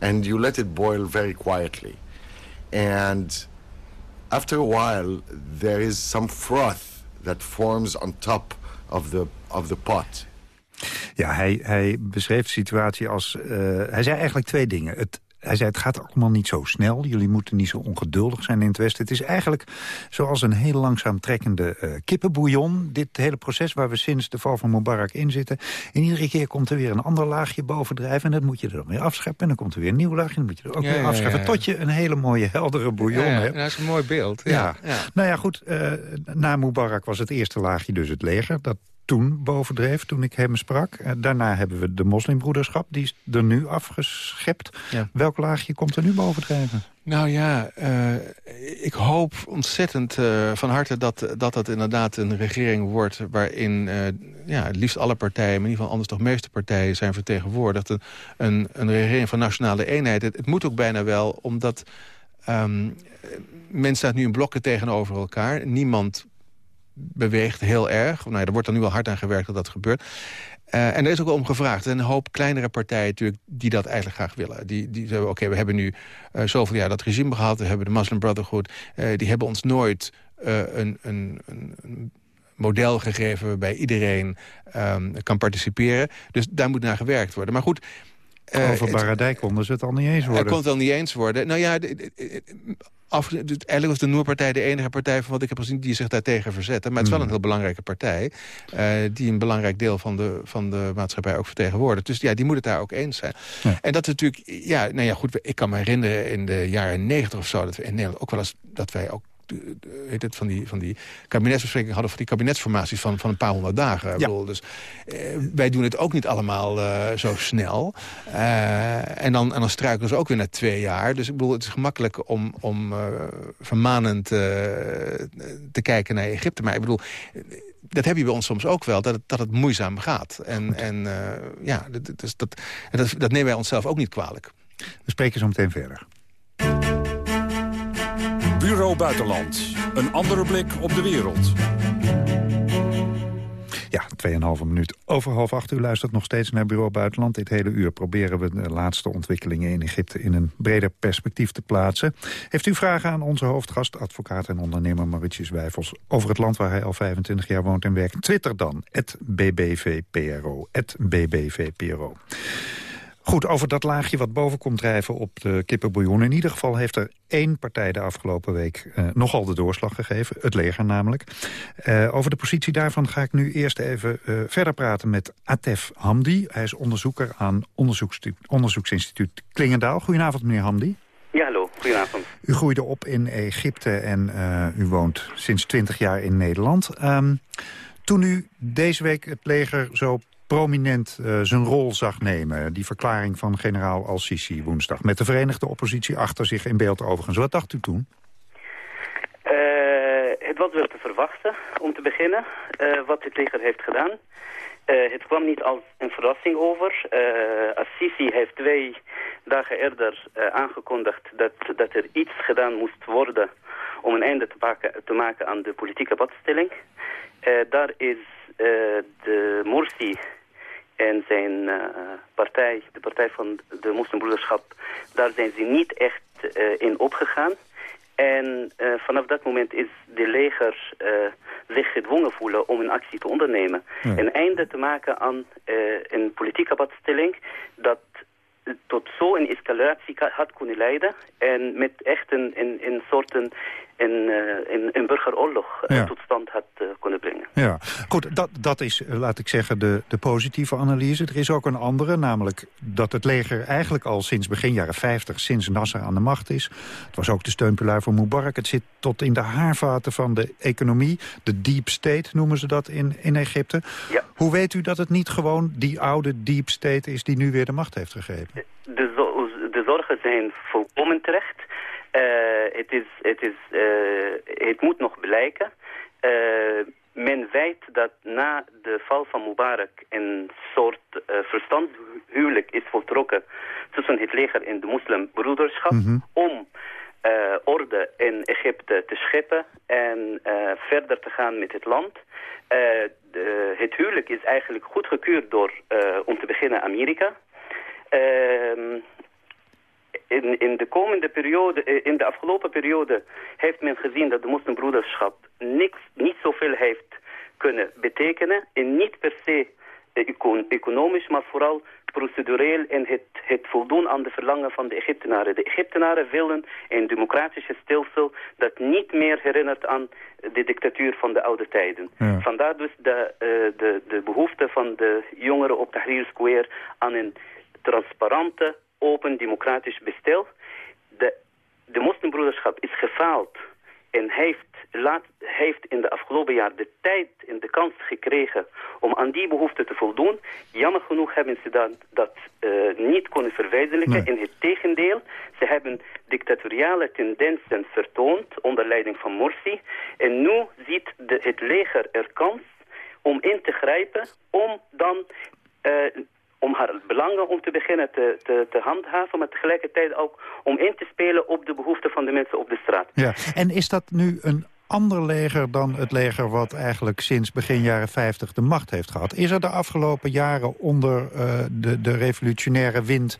Speaker 14: and you let it boil very quietly, and after a while, there is some froth that forms on top of the of the pot.
Speaker 5: Ja, hij, hij beschreef de situatie als... eh, hij zei eigenlijk twee dingen. Het, hij zei, het gaat allemaal niet zo snel. Jullie moeten niet zo ongeduldig zijn in het Westen. Het is eigenlijk zoals een heel langzaam trekkende eh, kippenbouillon. Dit hele proces waar we sinds de val van Mubarak in zitten. En iedere keer komt er weer een ander laagje bovendrijven. En dat moet je er dan weer afscheppen. En dan komt er weer een nieuw laagje. En dan moet je er ook
Speaker 8: Ja,
Speaker 5: weer
Speaker 8: ja,
Speaker 5: afscheppen.
Speaker 8: ja.
Speaker 5: Tot je een hele mooie, heldere bouillon hebt.
Speaker 8: dat is een mooi beeld.
Speaker 5: Ja. Nou ja, goed. eh, na Mubarak was het eerste laagje dus het leger. Dat toen bovendreef, toen ik hem sprak. Eh, daarna hebben we de moslimbroederschap. Die is er nu afgeschept.
Speaker 8: Ja.
Speaker 5: Welk laagje komt er nu bovendrijven?
Speaker 8: Nou ja, eh, ik hoop ontzettend eh, van harte dat, dat dat inderdaad een regering wordt... waarin ja, het liefst alle partijen, maar in ieder geval anders toch meeste partijen zijn vertegenwoordigd. Een, een, een regering van nationale eenheid. Het, het moet ook bijna wel, omdat ehm men staat nu in blokken tegenover elkaar. Niemand beweegt heel erg. Nou er wordt dan nu wel hard aan gewerkt dat dat gebeurt. Eh, en er is ook wel om gevraagd. Er een hoop kleinere partijen natuurlijk die dat eigenlijk graag willen. Die, die zeggen, oké, we hebben nu eh, zoveel jaar dat regime gehad. We hebben de Muslim Brotherhood. eh, die hebben ons nooit een, een, een, een model gegeven... waarbij iedereen ehm, kan participeren. Dus daar moet naar gewerkt worden. Maar goed... eh,
Speaker 5: Over
Speaker 8: het-
Speaker 5: Baradij konden ze het al niet eens
Speaker 8: hij
Speaker 5: worden.
Speaker 8: kon het wel niet eens worden. Nou ja, af, eigenlijk was de Noorpartij de enige partij van wat ik heb gezien... die zich daartegen verzette. Maar het is wel
Speaker 5: Hmm.
Speaker 8: een heel belangrijke partij... eh, die een belangrijk deel van de, van de maatschappij ook vertegenwoordigt. Dus ja, die moet het daar ook eens zijn. En dat is natuurlijk... Ja, nou ja, goed, ik kan me herinneren in de jaren negentig of zo... dat we in Nederland ook wel eens... dat wij ook heet het, van, die, van die kabinetsbesprekingen hadden... van die kabinetsformaties van, van een paar honderd dagen. Ik bedoel, dus, eh, wij doen het ook niet allemaal eh, zo snel. Eh, en, dan, en dan struikelen ze ook weer na twee jaar. Dus ik bedoel, het is gemakkelijk om, om vermanend te kijken naar Egypte. Maar ik bedoel, dat heb je bij ons soms ook wel, dat het, dat het moeizaam gaat. En, en ja, dat, dat, dat, dat nemen wij onszelf ook niet kwalijk.
Speaker 5: We spreken zo meteen verder.
Speaker 7: Bureau Buitenland. Een andere blik op de wereld.
Speaker 5: Ja, 2,5 minuut over half acht. U luistert nog steeds naar Bureau Buitenland. Dit hele uur proberen we de laatste ontwikkelingen in Egypte... in een breder perspectief te plaatsen. Heeft u vragen aan onze hoofdgast, advocaat en ondernemer Mauritius Wijfels... over het land waar hij al 25 jaar woont en werkt? Twitter dan, BBVPRO. BBVPRO. Goed, over dat laagje wat boven komt drijven op de kippenbouillon. In ieder geval heeft er één partij de afgelopen week eh, nogal de doorslag gegeven. Het leger namelijk. Eh, over de positie daarvan ga ik nu eerst even eh, verder praten met Atef Hamdi. Hij is onderzoeker aan onderzoeksinstituut Klingendaal. Goedenavond, meneer Hamdi.
Speaker 15: Ja, hallo. Goedenavond.
Speaker 5: U groeide op in Egypte en eh, u woont sinds 20 jaar in Nederland. Ehm, toen u deze week het leger zo prominent eh, zijn rol zag nemen... die verklaring van generaal Al-Sisi woensdag... met de Verenigde Oppositie achter zich in beeld overigens. Wat dacht u toen?
Speaker 15: Eh, het was wel te verwachten, om te beginnen, eh, wat het leger heeft gedaan. Het kwam niet als een verrassing over. Assisi heeft twee dagen eerder aangekondigd dat, dat er iets gedaan moest worden om een einde te maken, aan de politieke padstelling. Daar is de Morsi en zijn eh, partij, de partij van de moslimbroederschap, daar zijn ze niet echt eh, in opgegaan. En uh, vanaf dat moment is de leger uh, zich gedwongen voelen om een actie te ondernemen. Ja. Een einde te maken aan uh, een politieke padstelling dat tot zo'n escalatie had kunnen leiden. En met echt een, een, een soort een, een, een, een burgeroorlog ja. tot stand had uh, kunnen brengen.
Speaker 5: Ja, goed, dat, dat is, laat ik zeggen, de, de positieve analyse. Er is ook een andere, namelijk dat het leger eigenlijk al sinds begin jaren 50... sinds Nasser aan de macht is. Het was ook de steunpilaar voor Mubarak. Het zit tot in de haarvaten van de economie. De deep state noemen ze dat in, in Egypte.
Speaker 15: Ja.
Speaker 5: Hoe weet u dat het niet gewoon die oude deep state is... die nu weer de macht heeft gegrepen?
Speaker 15: De, de zorgen zijn volkomen terecht... Uh, het, is, het, is, uh, het moet nog blijken. Uh, men weet dat na de val van Mubarak een soort verstandshuwelijk is voltrokken tussen het leger en de moslimbroederschap mm -hmm. om orde in Egypte te scheppen en verder te gaan met het land. De, het huwelijk is eigenlijk goedgekeurd door, om te beginnen, Amerika. In, in de komende periode, in de afgelopen periode, heeft men gezien dat de moslimbroederschap niks, niet zoveel heeft kunnen betekenen. En niet per se econ economisch, maar vooral procedureel en het, het voldoen aan de verlangen van de Egyptenaren. De Egyptenaren willen een democratische stelsel dat niet meer herinnert aan de dictatuur van de oude tijden.
Speaker 5: Ja.
Speaker 15: Vandaar dus de, uh, de, de behoefte van de jongeren op Tahrir Square aan een transparante, open, democratisch bestel. De, de moslimbroederschap is gefaald en heeft, laat, heeft in de afgelopen jaar de tijd en de kans gekregen om aan die behoefte te voldoen. Jammer genoeg hebben ze dat, dat uh, niet kunnen verwezenlijken.
Speaker 5: Nee.
Speaker 15: In het tegendeel, ze hebben dictatoriale tendensen vertoond onder leiding van Morsi. En nu ziet de, het leger er kans om in te grijpen om dan... Uh, om haar belangen om te beginnen te, te, te, handhaven... maar tegelijkertijd ook om in te spelen op de behoeften van de mensen op de straat.
Speaker 5: Ja, en is dat nu een ander leger dan het leger wat eigenlijk sinds begin jaren 50 de macht heeft gehad? Is er de afgelopen jaren onder uh, de, de revolutionaire wind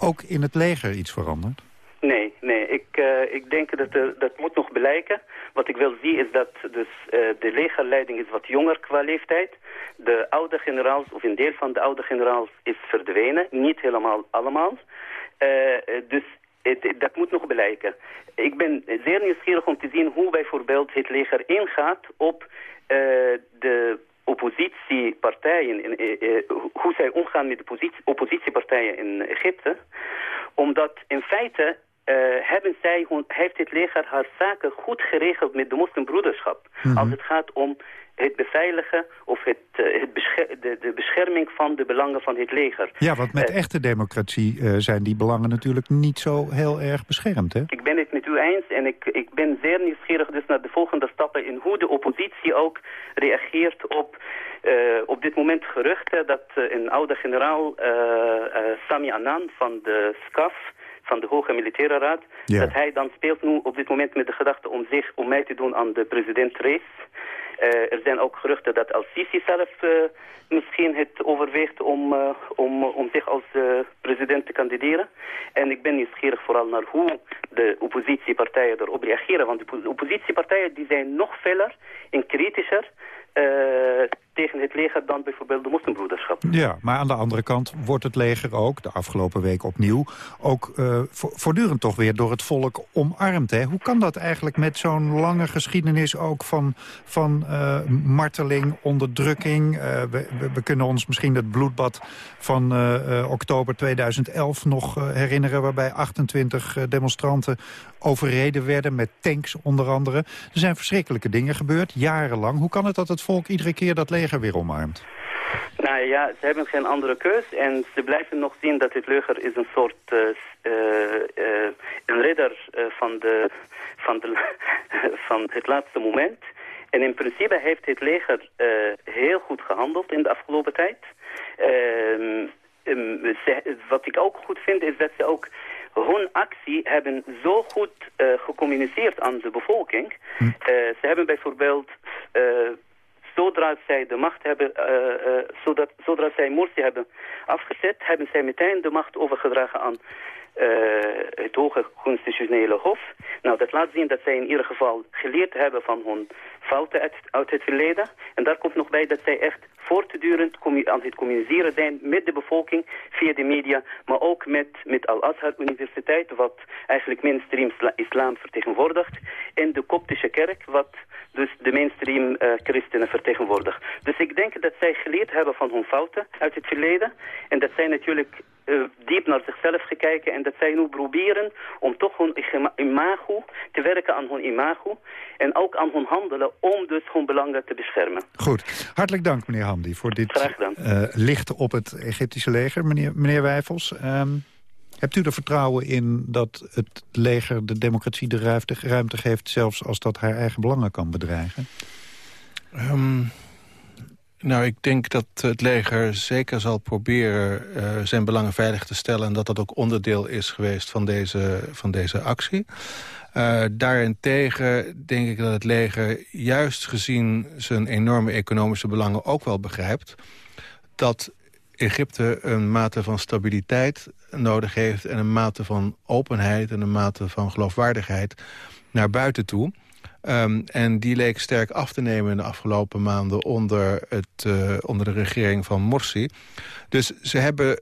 Speaker 5: ook in het leger iets veranderd?
Speaker 15: Nee, nee. Ik, uh, ik denk dat er, dat moet nog blijken. Wat ik wil zien is dat dus, uh, de legerleiding is wat jonger qua leeftijd. De oude generaals, of een deel van de oude generaals, is verdwenen. Niet helemaal allemaal. Dus het, dat moet nog blijken. Ik ben zeer nieuwsgierig om te zien hoe bijvoorbeeld het leger ingaat op de oppositiepartijen, in, hoe zij omgaan met de oppositiepartijen in Egypte. Omdat in feite uh, hebben zij, heeft het leger haar zaken goed geregeld met de moslimbroederschap. Mm -hmm. Als het gaat om het beveiligen of het, uh, het bescher de, de, bescherming van de belangen van het leger.
Speaker 5: Ja, want met uh, echte democratie zijn die belangen natuurlijk niet zo heel erg beschermd, hè?
Speaker 15: Ik ben het met u eens en ik, ik ben zeer nieuwsgierig dus naar de volgende stappen... in hoe de oppositie ook reageert op, op dit moment geruchten... dat een oude generaal, Sami Anan van de SCAF van de Hoge Militaire Raad.
Speaker 5: Ja.
Speaker 15: Dat hij dan speelt nu op dit moment met de gedachte om zich, om mij te doen aan de president-race. Uh, er zijn ook geruchten dat Al-Sisi zelf uh, misschien het overweegt om, uh, om, om zich als president te kandideren. En ik ben nieuwsgierig vooral naar hoe de oppositiepartijen erop reageren. Want de oppositiepartijen die zijn nog feller en kritischer tegen het leger dan bijvoorbeeld de moslimbroederschap.
Speaker 5: Ja, maar aan de andere kant wordt het leger ook, de afgelopen week opnieuw... ook uh, voortdurend toch weer door het volk omarmd. Hè? Hoe kan dat eigenlijk met zo'n lange geschiedenis ook van, van uh, marteling, onderdrukking? we, we, we, kunnen ons misschien het bloedbad van oktober 2011 nog herinneren... waarbij 28 demonstranten overreden werden met tanks onder andere. Er zijn verschrikkelijke dingen gebeurd, jarenlang. Hoe kan het dat het volk iedere keer dat leger weer omarmt?
Speaker 15: Nou ja, ze hebben geen andere keus en ze blijven nog zien dat het leger is een soort uh, uh, een ridder van, de, van, de, van het laatste moment. En in principe heeft het leger heel goed gehandeld in de afgelopen tijd. Um, ze, wat ik ook goed vind is dat ze ook hun actie hebben zo goed uh, gecommuniceerd aan de bevolking.
Speaker 5: Hm.
Speaker 15: Uh, ze hebben bijvoorbeeld, uh, zodra zij de macht hebben, zodat, zodra zij Morsi hebben afgezet, hebben zij meteen de macht overgedragen aan uh, het Hoge Constitutionele Hof. Nou, dat laat zien dat zij in ieder geval geleerd hebben van hun fouten uit, het verleden. En daar komt nog bij dat zij echt voortdurend aan het communiceren zijn met de bevolking via de media, maar ook met, met Al-Azhar Universiteit, wat eigenlijk mainstream islam vertegenwoordigt, en de Koptische kerk, wat dus de mainstream uh, christenen vertegenwoordigt. Dus ik denk dat zij geleerd hebben van hun fouten uit het verleden, en dat zij natuurlijk diep naar zichzelf gekeken en dat zij nu proberen om toch hun imago, te werken aan hun imago en ook aan hun handelen om dus hun belangen te beschermen.
Speaker 5: Goed, hartelijk dank meneer Hamdi voor dit uh, licht op het Egyptische leger. Meneer, meneer Wijfels, um, hebt u er vertrouwen in dat het leger de democratie de ruimte, ruimte geeft... zelfs als dat haar eigen belangen kan bedreigen?
Speaker 8: Um, nou, ik denk dat het leger zeker zal proberen uh, zijn belangen veilig te stellen... en dat dat ook onderdeel is geweest van deze, van deze actie. Uh, daarentegen denk ik dat het leger, juist gezien zijn enorme economische belangen... ook wel begrijpt dat Egypte een mate van stabiliteit nodig heeft... en een mate van openheid en een mate van geloofwaardigheid naar buiten toe... Um, en die leek sterk af te nemen in de afgelopen maanden onder, het, uh, onder de regering van Morsi. Dus ze hebben,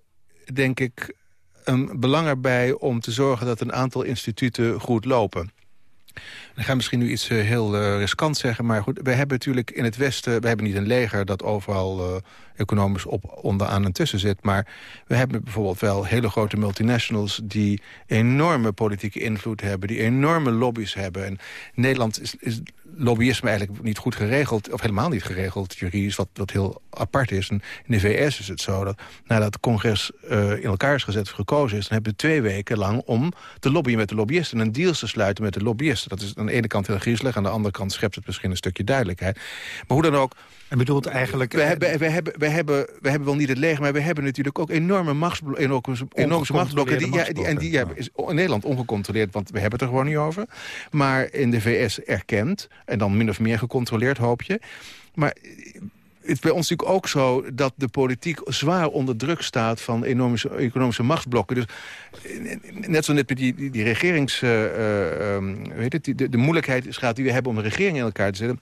Speaker 8: denk ik, een belang erbij om te zorgen dat een aantal instituten goed lopen. Ik ga misschien nu iets uh, heel uh, riskant zeggen, maar goed, we hebben natuurlijk in het Westen... we hebben niet een leger dat overal uh, economisch op, onderaan en tussen zit... maar we hebben bijvoorbeeld wel hele grote multinationals... die enorme politieke invloed hebben, die enorme lobby's hebben. En Nederland is, is lobbyisme eigenlijk niet goed geregeld... of helemaal niet geregeld juridisch, wat, wat heel apart is. En in de VS is het zo dat nadat het congres uh, in elkaar is gezet... gekozen is, dan hebben we twee weken lang om te lobbyen met de lobbyisten... en deals te sluiten met de lobbyisten. Dat is aan de ene kant heel griezelig, aan de andere kant schept het misschien een stukje duidelijkheid. Maar hoe dan ook...
Speaker 5: En bedoelt eigenlijk...
Speaker 8: We hebben, we, hebben, we, hebben, we hebben wel niet het leger, maar we hebben natuurlijk ook enorme, machtsblo enorme, machtsblokken. Die, ja, die, en die ja. is in Nederland ongecontroleerd, want we hebben het er gewoon niet over. Maar in de VS erkend, en dan min of meer gecontroleerd, hoop je. Maar het is bij ons natuurlijk ook zo dat de politiek zwaar onder druk staat van enorme economische machtsblokken. Dus net zo net met die, die, regerings... Uh, uh, weet het, de, de moeilijkheid gaat die we hebben om een regering in elkaar te zetten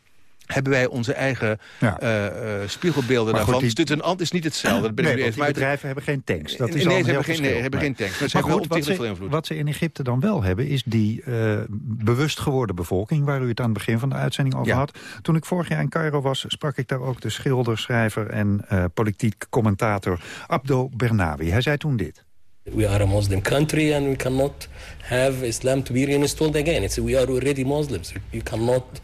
Speaker 8: hebben wij onze eigen ja. uh, uh, spiegelbeelden
Speaker 5: maar
Speaker 8: daarvan.
Speaker 5: Goed,
Speaker 8: die... Dus is niet hetzelfde. Dat ben
Speaker 5: nee,
Speaker 8: ik
Speaker 5: eens. Maar bedrijven hebben geen tanks. Dat is
Speaker 8: nee,
Speaker 5: al
Speaker 8: ze hebben, geen, nee, hebben geen tanks. Maar, maar goed,
Speaker 5: wat ze, wat ze, in Egypte dan wel hebben... is die uh, bewust geworden bevolking... waar u het aan het begin van de uitzending over ja. had. Toen ik vorig jaar in Cairo was... sprak ik daar ook de schilder, schrijver en politiek commentator Abdo Bernawi. Hij zei toen dit.
Speaker 16: We are a Muslim country and we cannot have Islam to be reinstalled again. It's, we are already Muslims. You cannot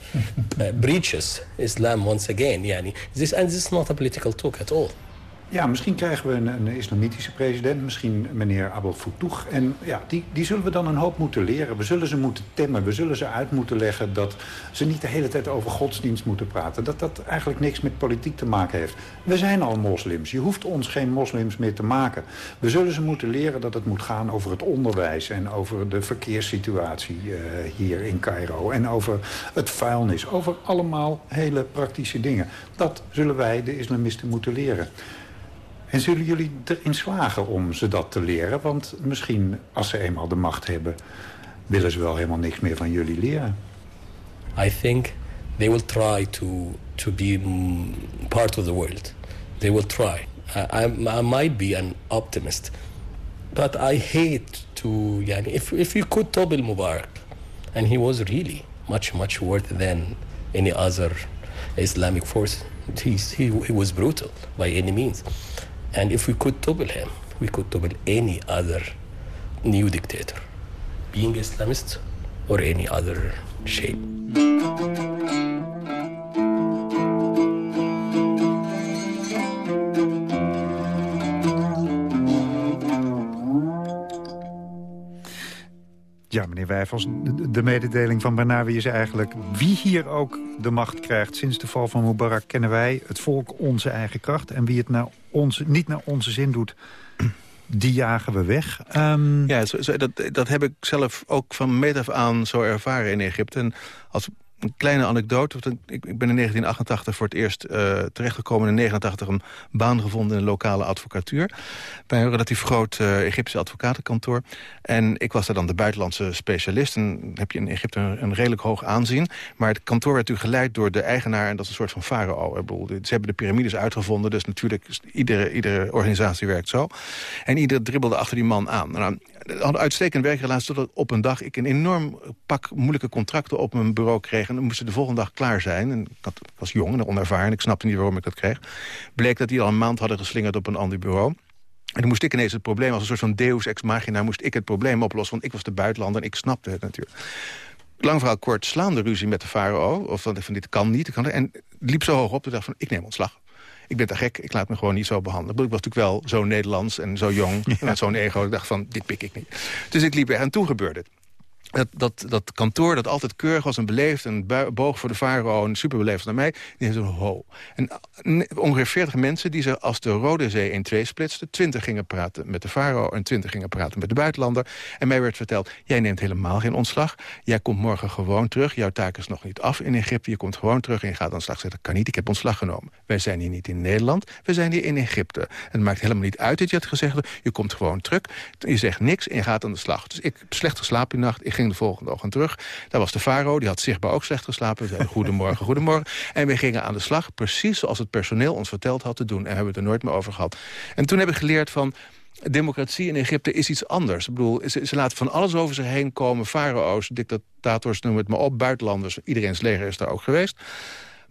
Speaker 16: uh, breach us, Islam once again. Yani. This, and this is not a political talk at all.
Speaker 5: Ja, misschien krijgen we een, een, islamitische president, misschien meneer Abdel Fattouh. En ja, die, die zullen we dan een hoop moeten leren. We zullen ze moeten temmen, we zullen ze uit moeten leggen... dat ze niet de hele tijd over godsdienst moeten praten. Dat dat eigenlijk niks met politiek te maken heeft. We zijn al moslims, je hoeft ons geen moslims meer te maken. We zullen ze moeten leren dat het moet gaan over het onderwijs... en over de verkeerssituatie uh, hier in Cairo. En over het vuilnis, over allemaal hele praktische dingen. Dat zullen wij, de islamisten, moeten leren. En zullen jullie erin slagen om ze dat te leren? Want misschien, als ze eenmaal de macht hebben... willen ze wel helemaal niks meer van jullie leren.
Speaker 16: I think they will try to, to be part of the world. They will try. I, I, might be an optimist. But I hate to... Yani, if, if you could topple Mubarak... and he was really much, much worse than any other Islamic force... He's, he, he was brutal by any means. And if we could topple him, we could topple any other new dictator, being Islamist or any other shape.
Speaker 5: Meneer Wijfels, de mededeling van Barnawi is eigenlijk... wie hier ook de macht krijgt sinds de val van Mubarak... kennen wij, het volk, onze eigen kracht. En wie het naar onze, niet naar onze zin doet, die jagen we weg. Um...
Speaker 8: Ja, zo, dat, dat heb ik zelf ook van meet af aan zo ervaren in Egypte. En als een kleine anekdote. Ik, ik ben in 1988 voor het eerst uh, terechtgekomen... in 1989 een baan gevonden in een lokale advocatuur... bij een relatief groot uh, Egyptische advocatenkantoor. En ik was daar dan de buitenlandse specialist. En heb je in Egypte een, redelijk hoog aanzien. Maar het kantoor werd natuurlijk geleid door de eigenaar... en dat is een soort van farao. Ze hebben de piramides uitgevonden, dus natuurlijk... iedere, iedere organisatie werkt zo. En ieder dribbelde achter die man aan. Nou, hadden uitstekend werkrelatie totdat op een dag ik een enorm pak moeilijke contracten op mijn bureau kreeg. En dan moesten de volgende dag klaar zijn. En ik, was jong en onervaren, ik snapte niet waarom ik dat kreeg. Bleek dat die al een maand hadden geslingerd op een ander bureau. En dan moest ik ineens het probleem, als een soort van deus ex machina... moest ik het probleem oplossen, want ik was de buitenlander en ik snapte het natuurlijk. Lang verhaal kort, slaande ruzie met de farao. Of van, van dit kan niet. Kan, en liep zo hoog op, dat ik dacht van, ik neem ontslag ik ben te gek, ik laat me gewoon niet zo behandelen. Ik was natuurlijk wel zo Nederlands en zo jong, ja. met zo'n ego. Ik dacht van, dit pik ik niet. Dus ik liep weg en toen gebeurde het. Dat, dat, dat kantoor dat altijd keurig was en beleefd... en boog voor de farao en super beleefd naar mij... die heeft een ho. En eh, ongeveer 40 mensen die ze als de Rode Zee in twee splitsten... 20 gingen praten met de farao en 20 gingen praten met de buitenlander. En mij werd verteld, jij neemt helemaal geen ontslag. Jij komt morgen gewoon terug. Jouw taak is nog niet af in Egypte. Je komt gewoon terug en je gaat aan de slag zeggen... kan niet, ik heb ontslag genomen. Wij zijn hier niet in Nederland, we zijn hier in Egypte. En het maakt helemaal niet uit dat je het gezegd. Je komt gewoon terug, je zegt niks en je gaat aan de slag. Dus ik slecht geslapen die nacht. Ik ging de volgende ochtend terug. Daar was de Faro, die had zichtbaar ook slecht geslapen. We zeiden goedemorgen, goedemorgen. En we gingen aan de slag, precies zoals het personeel ons verteld had te doen. En hebben we het er nooit meer over gehad. En toen heb ik geleerd van democratie in Egypte is iets anders. Ik bedoel, ze, ze laten van alles over zich heen komen. Farao's, dictators, noem het maar op, buitenlanders. Iedereen's leger is daar ook geweest.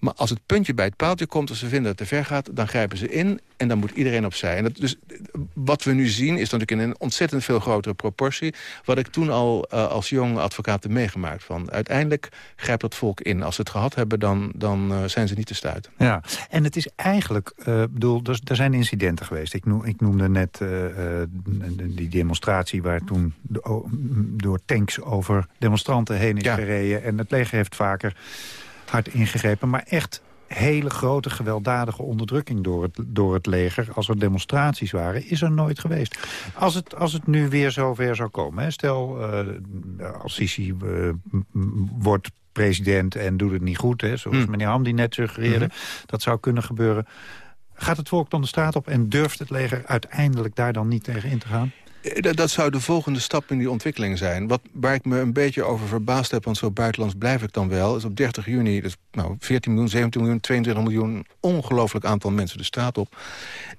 Speaker 8: Maar als het puntje bij het paaltje komt, als ze vinden dat het te ver gaat... dan grijpen ze in en dan moet iedereen opzij. En dat, dus wat we nu zien is natuurlijk in een ontzettend veel grotere proportie... wat ik toen al uh, als jong advocaat heb meegemaakt. Van, uiteindelijk grijpt dat volk in. Als ze het gehad hebben, dan, dan uh, zijn ze niet te stuiten.
Speaker 5: Ja, en het is eigenlijk... Uh, bedoel, er, er, zijn incidenten geweest. Ik, noem, ik noemde net die demonstratie... waar toen door tanks over demonstranten heen is ja. gereden. En het leger heeft vaker hard ingegrepen. Maar echt hele grote gewelddadige onderdrukking door het, door het leger... als er demonstraties waren, is er nooit geweest. Als het, als het nu weer zover zou komen... Hè, stel, uh, als Sisi uh, wordt president en doet het niet goed... Hè, zoals hmm. meneer Hamdi net suggereerde, mhm. dat zou kunnen gebeuren... Gaat het volk dan de straat op en durft het leger uiteindelijk daar dan niet tegen in te gaan?
Speaker 8: Eh, dat, zou de volgende stap in die ontwikkeling zijn. Wat, waar ik me een beetje over verbaasd heb, want zo buitenlands blijf ik dan wel... is op 30 juni, dus, nou, 14 miljoen, 17 miljoen, 22 miljoen... ongelooflijk aantal mensen de straat op.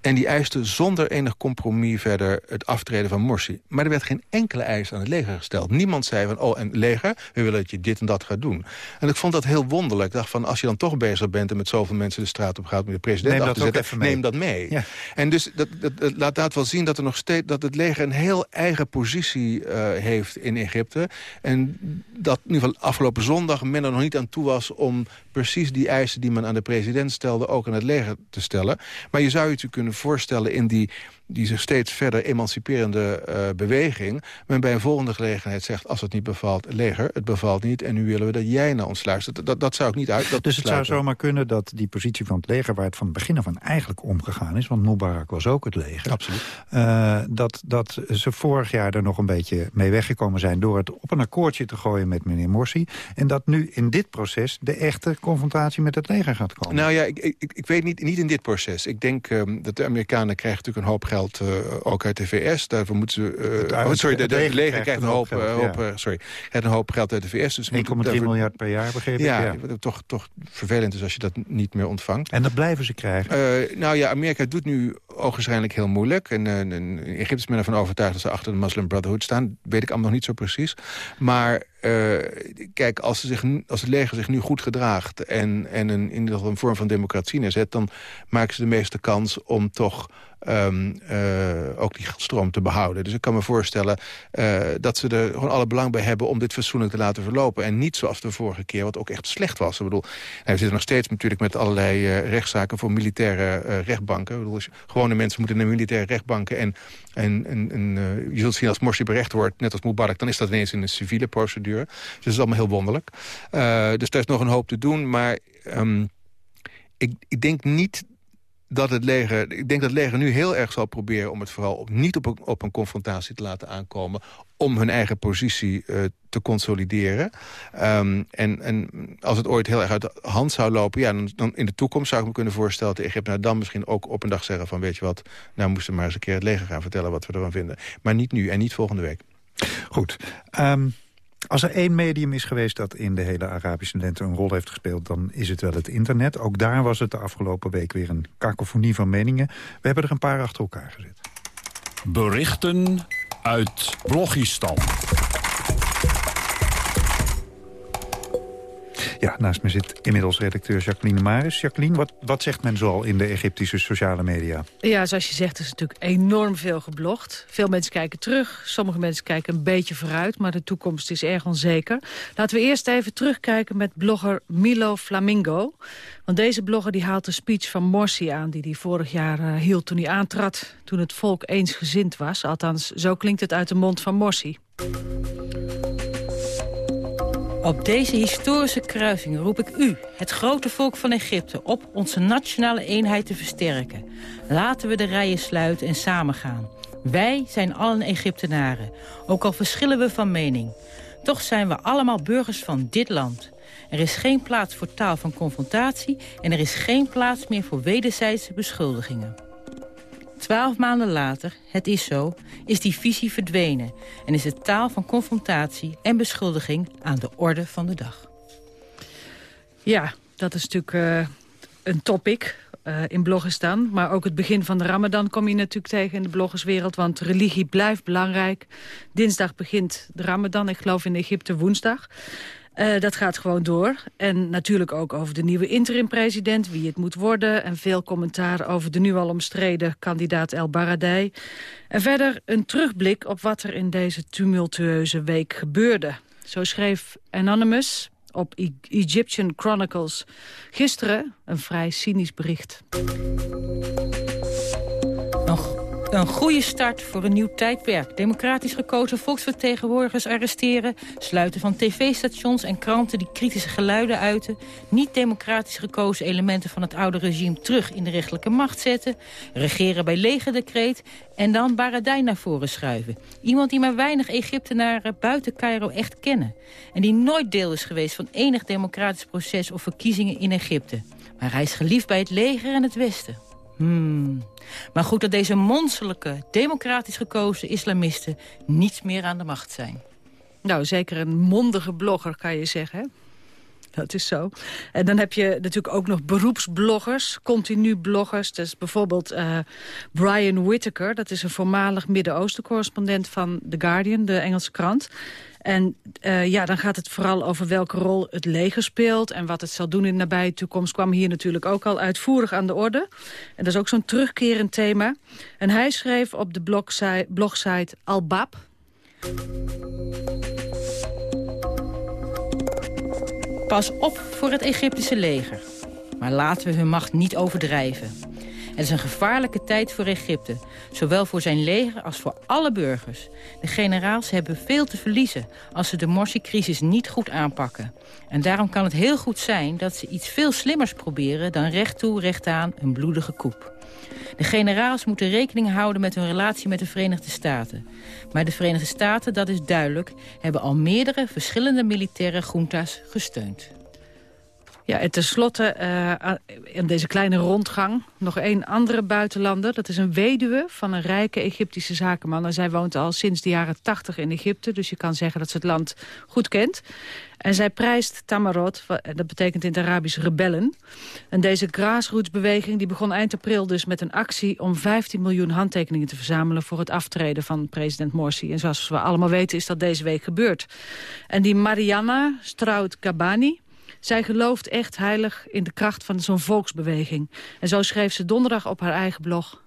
Speaker 8: En die eisten zonder enig compromis verder het aftreden van Morsi. Maar er werd geen enkele eis aan het leger gesteld. Niemand zei van, oh, en leger, we willen dat je dit en dat gaat doen. En ik vond dat heel wonderlijk. Ik dacht van, als je dan toch bezig bent... en met zoveel mensen de straat op gaat met de president neem af te zetten... neem dat mee. Ja. En dus dat, dat, dat, laat dat wel zien dat, er nog steeds, dat het leger... een heel eigen positie uh, heeft in Egypte. En dat in ieder geval afgelopen zondag men er nog niet aan toe was... om precies die eisen die men aan de president stelde... ook aan het leger te stellen. Maar je zou je natuurlijk kunnen voorstellen in die die zich steeds verder emanciperende uh, beweging... men bij een volgende gelegenheid zegt... als het niet bevalt, leger, het bevalt niet... en nu willen we dat jij naar ons luistert. Dat, dat zou ik niet uit. Dat
Speaker 5: dus het zou zomaar kunnen dat die positie van het leger... waar het van het begin af aan eigenlijk omgegaan is... want Mubarak was ook het leger...
Speaker 8: Absoluut.
Speaker 5: Uh, dat, dat ze vorig jaar er nog een beetje mee weggekomen zijn... door het op een akkoordje te gooien met meneer Morsi... en dat nu in dit proces de echte confrontatie met het leger gaat komen.
Speaker 8: Nou ja, ik, ik, ik weet niet, niet in dit proces. Ik denk um, dat de Amerikanen krijgen natuurlijk een hoop geld geld uh, ook uit de VS. Daarvoor moeten ze... Uh, oh, sorry, de leger krijgt een hoop, geld, hoop ja. sorry, een hoop geld uit de VS. Dus
Speaker 5: 1,3 miljard per jaar, begreep ik.
Speaker 8: Ja, ja. Wat toch, toch vervelend is als je dat niet meer ontvangt.
Speaker 5: En dat blijven ze krijgen?
Speaker 8: Nou ja, Amerika doet nu ogenschijnlijk heel moeilijk. En in Egypte is men ervan overtuigd dat ze achter de Muslim Brotherhood staan. Weet ik allemaal nog niet zo precies. Maar uh, kijk, als, ze zich, als het leger zich nu goed gedraagt... en, en een, in ieder geval een vorm van democratie neerzet... dan maken ze de meeste kans om toch um, uh, ook die geldstroom te behouden. Dus ik kan me voorstellen uh, dat ze er gewoon alle belang bij hebben... om dit fatsoenlijk te laten verlopen. En niet zoals de vorige keer, wat ook echt slecht was. Ik bedoel, we zitten nog steeds natuurlijk met allerlei uh, rechtszaken... voor militaire rechtbanken. Ik bedoel, gewone mensen moeten naar militaire rechtbanken... en, en, en, je zult zien als Morsi berecht wordt, net als Mubarak... dan is dat ineens in een civiele procedure. Dus dat is allemaal heel wonderlijk. dus daar is nog een hoop te doen, maar... Um, ik, ik denk niet dat het leger... Ik denk dat het leger nu heel erg zal proberen om het vooral op, niet op een, op een confrontatie te laten aankomen... om hun eigen positie uh, te consolideren. Um, en, en als het ooit heel erg uit de hand zou lopen... Ja, dan, dan in de toekomst zou ik me kunnen voorstellen... dat Egypte nou dan misschien ook op een dag zeggen van... weet je wat, nou moesten maar eens een keer het leger gaan vertellen... wat we ervan vinden. Maar niet nu en niet volgende week.
Speaker 5: Goed. Um, als er één medium is geweest dat in de hele Arabische lente een rol heeft gespeeld... dan is het wel het internet. Ook daar was het de afgelopen week weer een kakofonie van meningen. We hebben er een paar achter elkaar gezet.
Speaker 7: Berichten uit Blogistan.
Speaker 5: Ja, naast me zit inmiddels redacteur Jacqueline Maris. Jacqueline, wat, wat zegt men zoal in de Egyptische sociale media?
Speaker 17: Ja, zoals je zegt, is natuurlijk enorm veel geblogd. Veel mensen kijken terug, sommige mensen kijken een beetje vooruit... maar de toekomst is erg onzeker. Laten we eerst even terugkijken met blogger Milo Flamingo. Want deze blogger die haalt de speech van Morsi aan... die hij vorig jaar uh, hield toen hij aantrad, toen het volk eensgezind was. Althans, zo klinkt het uit de mond van Morsi.
Speaker 18: Op deze historische kruising roep ik u, het grote volk van Egypte... op onze nationale eenheid te versterken. Laten we de rijen sluiten en samengaan. Wij zijn allen Egyptenaren, ook al verschillen we van mening. Toch zijn we allemaal burgers van dit land. Er is geen plaats voor taal van confrontatie... en er is geen plaats meer voor wederzijdse beschuldigingen. Twaalf maanden later, het is zo, is die visie verdwenen... en is de taal van confrontatie en beschuldiging aan de orde van de dag.
Speaker 17: Ja, dat is natuurlijk uh, een topic uh, in Blogistan. Maar ook het begin van de ramadan kom je natuurlijk tegen in de bloggerswereld... want religie blijft belangrijk. Dinsdag begint de ramadan, ik geloof in Egypte woensdag... Uh, dat gaat gewoon door. En natuurlijk ook over de nieuwe interim-president, wie het moet worden... en veel commentaar over de nu al omstreden kandidaat El Baradei. En verder een terugblik op wat er in deze tumultueuze week gebeurde. Zo schreef Anonymous op e Egyptian Chronicles gisteren een vrij cynisch bericht.
Speaker 18: Een goede start voor een nieuw tijdperk. Democratisch gekozen volksvertegenwoordigers arresteren... sluiten van tv-stations en kranten die kritische geluiden uiten... niet democratisch gekozen elementen van het oude regime terug in de rechtelijke macht zetten... regeren bij legerdecreet en dan Baradei naar voren schuiven. Iemand die maar weinig Egyptenaren buiten Cairo echt kennen. En die nooit deel is geweest van enig democratisch proces of verkiezingen in Egypte. Maar hij is geliefd bij het leger en het Westen. Hmm. Maar goed dat deze monsterlijke, democratisch gekozen islamisten... niets meer aan de macht zijn.
Speaker 17: Nou, zeker een mondige blogger, kan je zeggen? Dat is zo. En dan heb je natuurlijk ook nog beroepsbloggers, continu bloggers. Dus bijvoorbeeld uh, Brian Whittaker, dat is een voormalig Midden-Oosten-correspondent van The Guardian, de Engelse krant. En uh, ja, dan gaat het vooral over welke rol het leger speelt... en wat het zal doen in de nabije toekomst... kwam hier natuurlijk ook al uitvoerig aan de orde. En dat is ook zo'n terugkerend thema. En hij schreef op de blogsite, blogsite Al-Bab...
Speaker 18: Pas op voor het Egyptische leger. Maar laten we hun macht niet overdrijven. Het is een gevaarlijke tijd voor Egypte. Zowel voor zijn leger als voor alle burgers. De generaals hebben veel te verliezen als ze de Morsi-crisis niet goed aanpakken. En daarom kan het heel goed zijn dat ze iets veel slimmers proberen... dan recht toe, recht aan een bloedige koep. De generaals moeten rekening houden met hun relatie met de Verenigde Staten. Maar de Verenigde Staten, dat is duidelijk... hebben al meerdere verschillende militaire junta's gesteund.
Speaker 17: Ja, en tenslotte, uh, in deze kleine rondgang, nog één andere buitenlander. Dat is een weduwe van een rijke Egyptische zakenman. En zij woont al sinds de jaren tachtig in Egypte. Dus je kan zeggen dat ze het land goed kent. En zij prijst Tamarot, dat betekent in het Arabisch rebellen. En deze grassrootsbeweging die begon eind april dus met een actie... om 15 miljoen handtekeningen te verzamelen voor het aftreden van president Morsi. En zoals we allemaal weten is dat deze week gebeurd. En die Mariana Strout-Gabani, zij gelooft echt heilig in de kracht van zo'n volksbeweging. En zo schreef ze donderdag op haar eigen blog.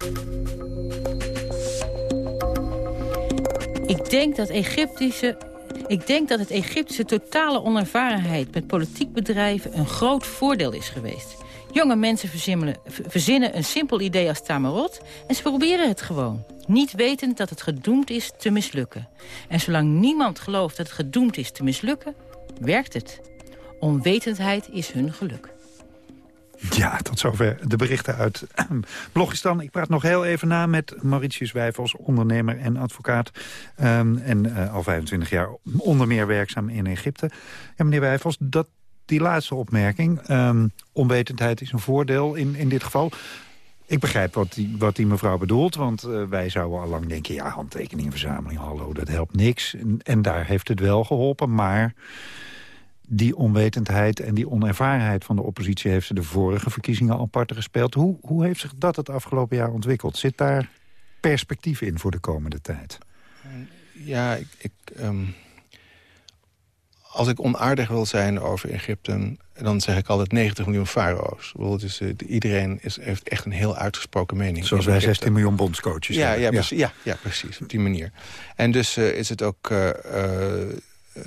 Speaker 18: Ik denk dat Egyptische ik denk dat het Egyptische totale onervarenheid met politiek bedrijven een groot voordeel is geweest. Jonge mensen verzinnen een simpel idee als Tamarot en ze proberen het gewoon. Niet wetend dat het gedoemd is te mislukken. En zolang niemand gelooft dat het gedoemd is te mislukken, werkt het. Onwetendheid is hun geluk.
Speaker 5: Ja, tot zover de berichten uit Blogistan. Ik praat nog heel even na met Mauritius Wijfels, ondernemer en advocaat. Um, en uh, al 25 jaar onder meer werkzaam in Egypte. Ja, meneer Wijfels, dat, die laatste opmerking, um, onwetendheid is een voordeel in, in dit geval. Ik begrijp wat die, wat die mevrouw bedoelt, want uh, wij zouden al lang denken... ja, handtekeningenverzameling, hallo, dat helpt niks. En, en daar heeft het wel geholpen, maar die onwetendheid en die onervarenheid van de oppositie... heeft ze de vorige verkiezingen al parten gespeeld. Hoe, hoe heeft zich dat het afgelopen jaar ontwikkeld? Zit daar perspectief in voor de komende tijd?
Speaker 8: Ja, ik... ik um, als ik onaardig wil zijn over Egypte... dan zeg ik altijd 90 miljoen farao's. Dus, uh, iedereen is, heeft echt een heel uitgesproken mening.
Speaker 5: Zoals wij 16 miljoen bondscoaches
Speaker 8: ja, ja, ja. ja, ja, precies, op die manier. En dus uh, is het ook... Uh, uh,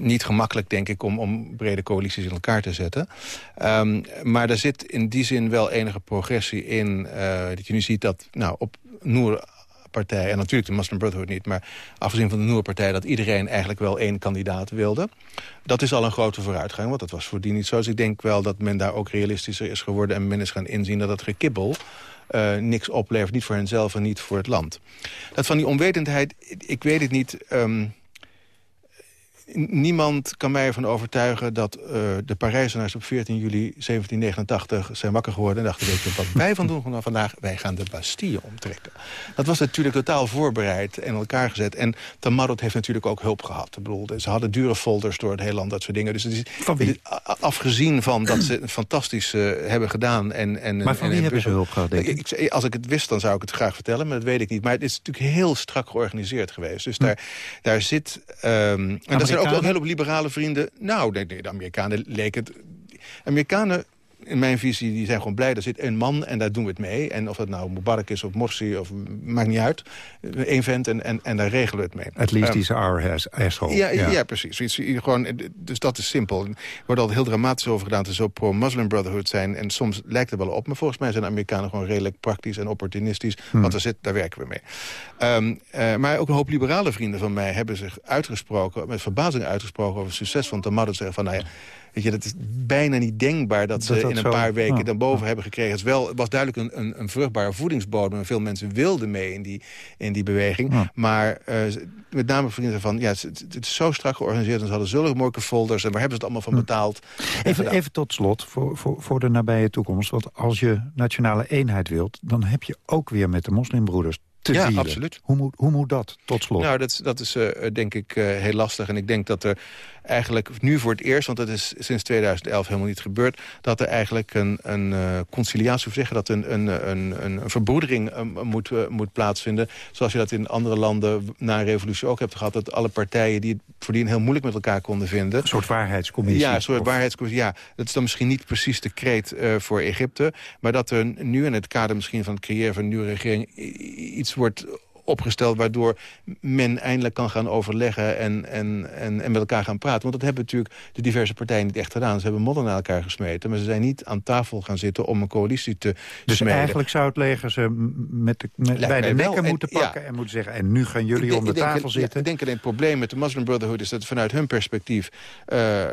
Speaker 8: niet gemakkelijk, denk ik, om, om brede coalities in elkaar te zetten. Um, maar er zit in die zin wel enige progressie in. Uh, dat je nu ziet dat nou, op Noor partij, en natuurlijk de Muslim Brotherhood niet... maar afgezien van de Noer-partij, dat iedereen eigenlijk wel één kandidaat wilde. Dat is al een grote vooruitgang, want dat was voordien niet zo. Dus ik denk wel dat men daar ook realistischer is geworden... en men is gaan inzien dat het gekibbel uh, niks oplevert. Niet voor henzelf en niet voor het land. Dat van die onwetendheid, ik weet het niet... Um, niemand kan mij ervan overtuigen dat uh, de Parijzenaars op 14 juli 1789 zijn wakker geworden en dachten, weet je wat wij van doen vandaag? Wij gaan de Bastille omtrekken. Dat was natuurlijk totaal voorbereid en in elkaar gezet. En Tamarot heeft natuurlijk ook hulp gehad. Ik bedoel, ze hadden dure folders door het hele land, dat soort dingen. Dus het is, afgezien van dat ze fantastisch uh, hebben gedaan. En, en,
Speaker 5: maar van
Speaker 8: en,
Speaker 5: wie hebben ze hulp gehad, denk ik?
Speaker 8: ik? Als ik het wist, dan zou ik het graag vertellen, maar dat weet ik niet. Maar het is natuurlijk heel strak georganiseerd geweest. Dus hm. daar, daar zit... Um, en dat zijn ook, ook heel veel liberale vrienden... nou, de, de Amerikanen leken het... Amerikanen in mijn visie, die zijn gewoon blij. Er zit een man en daar doen we het mee. En of dat nou Mubarak is of Morsi, of, maakt niet uit. Eén vent en, en, en daar regelen we het mee.
Speaker 5: At least um, is our asshole.
Speaker 8: Ja, ja. ja precies. Gewoon, dus dat is simpel. Er wordt altijd heel dramatisch over gedaan... te zo pro-Muslim Brotherhood zijn. En soms lijkt het wel op. Maar volgens mij zijn de Amerikanen gewoon redelijk praktisch en opportunistisch. Hmm. Want er zit, daar werken we mee. Um, uh, maar ook een hoop liberale vrienden van mij hebben zich uitgesproken... met verbazing uitgesproken over het succes van Tamadou. Zeggen van, nou ja Weet je, dat is bijna niet denkbaar dat, ze in een paar weken ja. dan boven hebben gekregen. Het, wel, het was duidelijk een, een, een, vruchtbare voedingsbodem. En veel mensen wilden mee in die, in die beweging. Ja. Maar uh, met name vrienden van, ja, het, het, is zo strak georganiseerd. En ze hadden zulke mooie folders. En waar hebben ze het allemaal van betaald?
Speaker 5: Even, even tot slot, voor, voor, voor de nabije toekomst. Want als je nationale eenheid wilt... dan heb je ook weer met de moslimbroeders te
Speaker 8: ja, absoluut.
Speaker 5: Hoe moet, hoe moet dat, tot slot?
Speaker 8: Nou, dat, dat is uh, denk ik uh, heel lastig. En ik denk dat er eigenlijk nu voor het eerst... want dat is sinds 2011 helemaal niet gebeurd... dat er eigenlijk een, een uh, conciliatie, of zeggen... dat een, een, een, een verbroedering moet, moet plaatsvinden. Zoals je dat in andere landen na een revolutie ook hebt gehad... dat alle partijen die het voordien heel moeilijk met elkaar konden vinden...
Speaker 5: Een soort waarheidscommissie.
Speaker 8: Ja, een soort of... waarheidscommissie. Ja, dat is dan misschien niet precies de kreet voor Egypte... maar dat er nu in het kader misschien van het creëren van een nieuwe regering... iets wordt opgesteld... waardoor men eindelijk kan gaan overleggen en, en, en, en met elkaar gaan praten. Want dat hebben natuurlijk de diverse partijen niet echt gedaan. Ze hebben modder naar elkaar gesmeten, maar ze zijn niet aan tafel gaan zitten... om een coalitie te
Speaker 5: Dus
Speaker 8: smeden.
Speaker 5: eigenlijk zou het leger ze met de, met, bij de nekken moeten pakken... Ja. en moeten zeggen, en nu gaan jullie denk, om de tafel
Speaker 8: denk,
Speaker 5: zitten.
Speaker 8: Ja, ik denk alleen het probleem met de Muslim Brotherhood... is dat vanuit hun perspectief... Uh,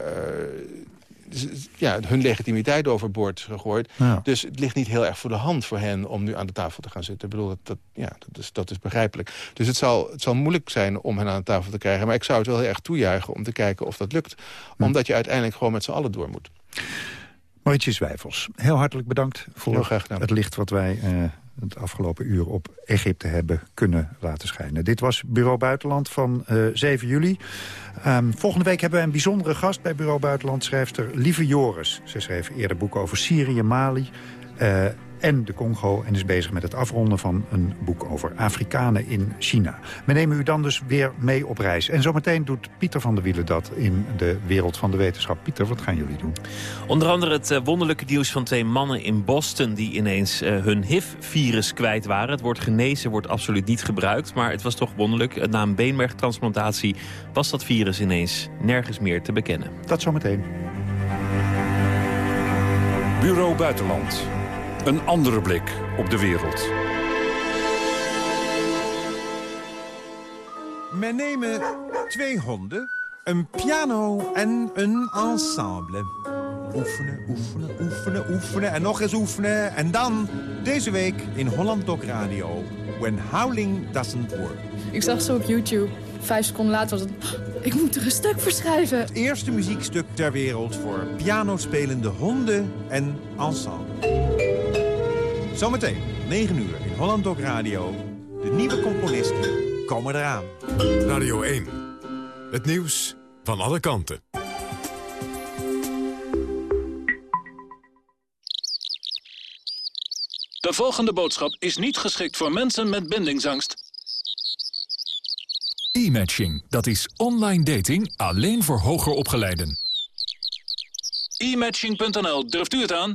Speaker 8: ja, hun legitimiteit overboord gegooid. Ja. Dus het ligt niet heel erg voor de hand voor hen om nu aan de tafel te gaan zitten. Ik bedoel, dat, dat, ja, dat, is, dat is begrijpelijk. Dus het zal, het zal moeilijk zijn om hen aan de tafel te krijgen. Maar ik zou het wel heel erg toejuichen om te kijken of dat lukt. Omdat je uiteindelijk gewoon met z'n allen door moet.
Speaker 5: Mauritius Wijfels, heel hartelijk bedankt voor het licht wat wij uh, het afgelopen uur op Egypte hebben kunnen laten schijnen. Dit was Bureau Buitenland van uh, 7 juli. Um, volgende week hebben we een bijzondere gast bij Bureau Buitenland, schrijfster Lieve Joris. Ze schreef eerder boeken over Syrië, Mali... Uh, en de Congo en is bezig met het afronden van een boek over Afrikanen in China. We nemen u dan dus weer mee op reis. En zometeen doet Pieter van der Wielen dat in de wereld van de wetenschap. Pieter, wat gaan jullie doen?
Speaker 19: Onder andere het uh, wonderlijke nieuws van twee mannen in Boston... die ineens uh, hun HIV-virus kwijt waren. Het woord genezen wordt absoluut niet gebruikt, maar het was toch wonderlijk. Na een beenmergtransplantatie was dat virus ineens nergens meer te bekennen.
Speaker 5: Dat zometeen.
Speaker 7: Bureau Buitenland. Een andere blik op de wereld.
Speaker 20: We nemen twee honden, een piano en een ensemble. Oefenen, oefenen, oefenen, oefenen en nog eens oefenen. En dan, deze week in Holland Doc Radio, When Howling Doesn't Work.
Speaker 21: Ik zag ze op YouTube. Vijf seconden later was het... Ik moet er een stuk voor schrijven.
Speaker 20: Het eerste muziekstuk ter wereld voor pianospelende honden en ensemble. Zometeen, 9 uur in Holland Doc Radio. De nieuwe componisten komen eraan.
Speaker 4: Radio 1. Het nieuws van alle kanten.
Speaker 22: De volgende boodschap is niet geschikt voor mensen met bindingsangst.
Speaker 23: E-matching, dat is online dating alleen voor hoger opgeleiden.
Speaker 22: E-matching.nl, durft u het aan?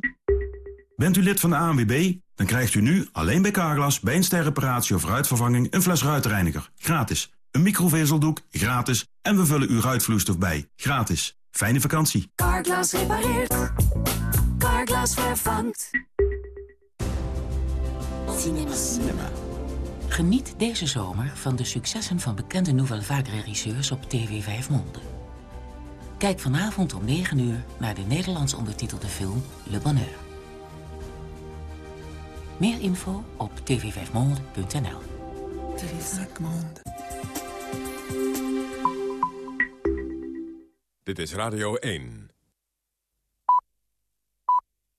Speaker 24: Bent u lid van de ANWB? Dan krijgt u nu alleen bij Carglass bij een sterreparatie of ruitvervanging een fles ruitreiniger. Gratis. Een microvezeldoek. Gratis. En we vullen uw ruitvloeistof bij. Gratis. Fijne vakantie.
Speaker 25: Carglass repareert. Carglass vervangt.
Speaker 26: Cinema. Cinema. Geniet deze zomer van de successen van bekende Nouvelle Vague regisseurs op TV 5 Monde. Kijk vanavond om 9 uur naar de Nederlands ondertitelde film Le Bonheur. Meer info op tv5monde.nl
Speaker 4: Dit is Radio 1.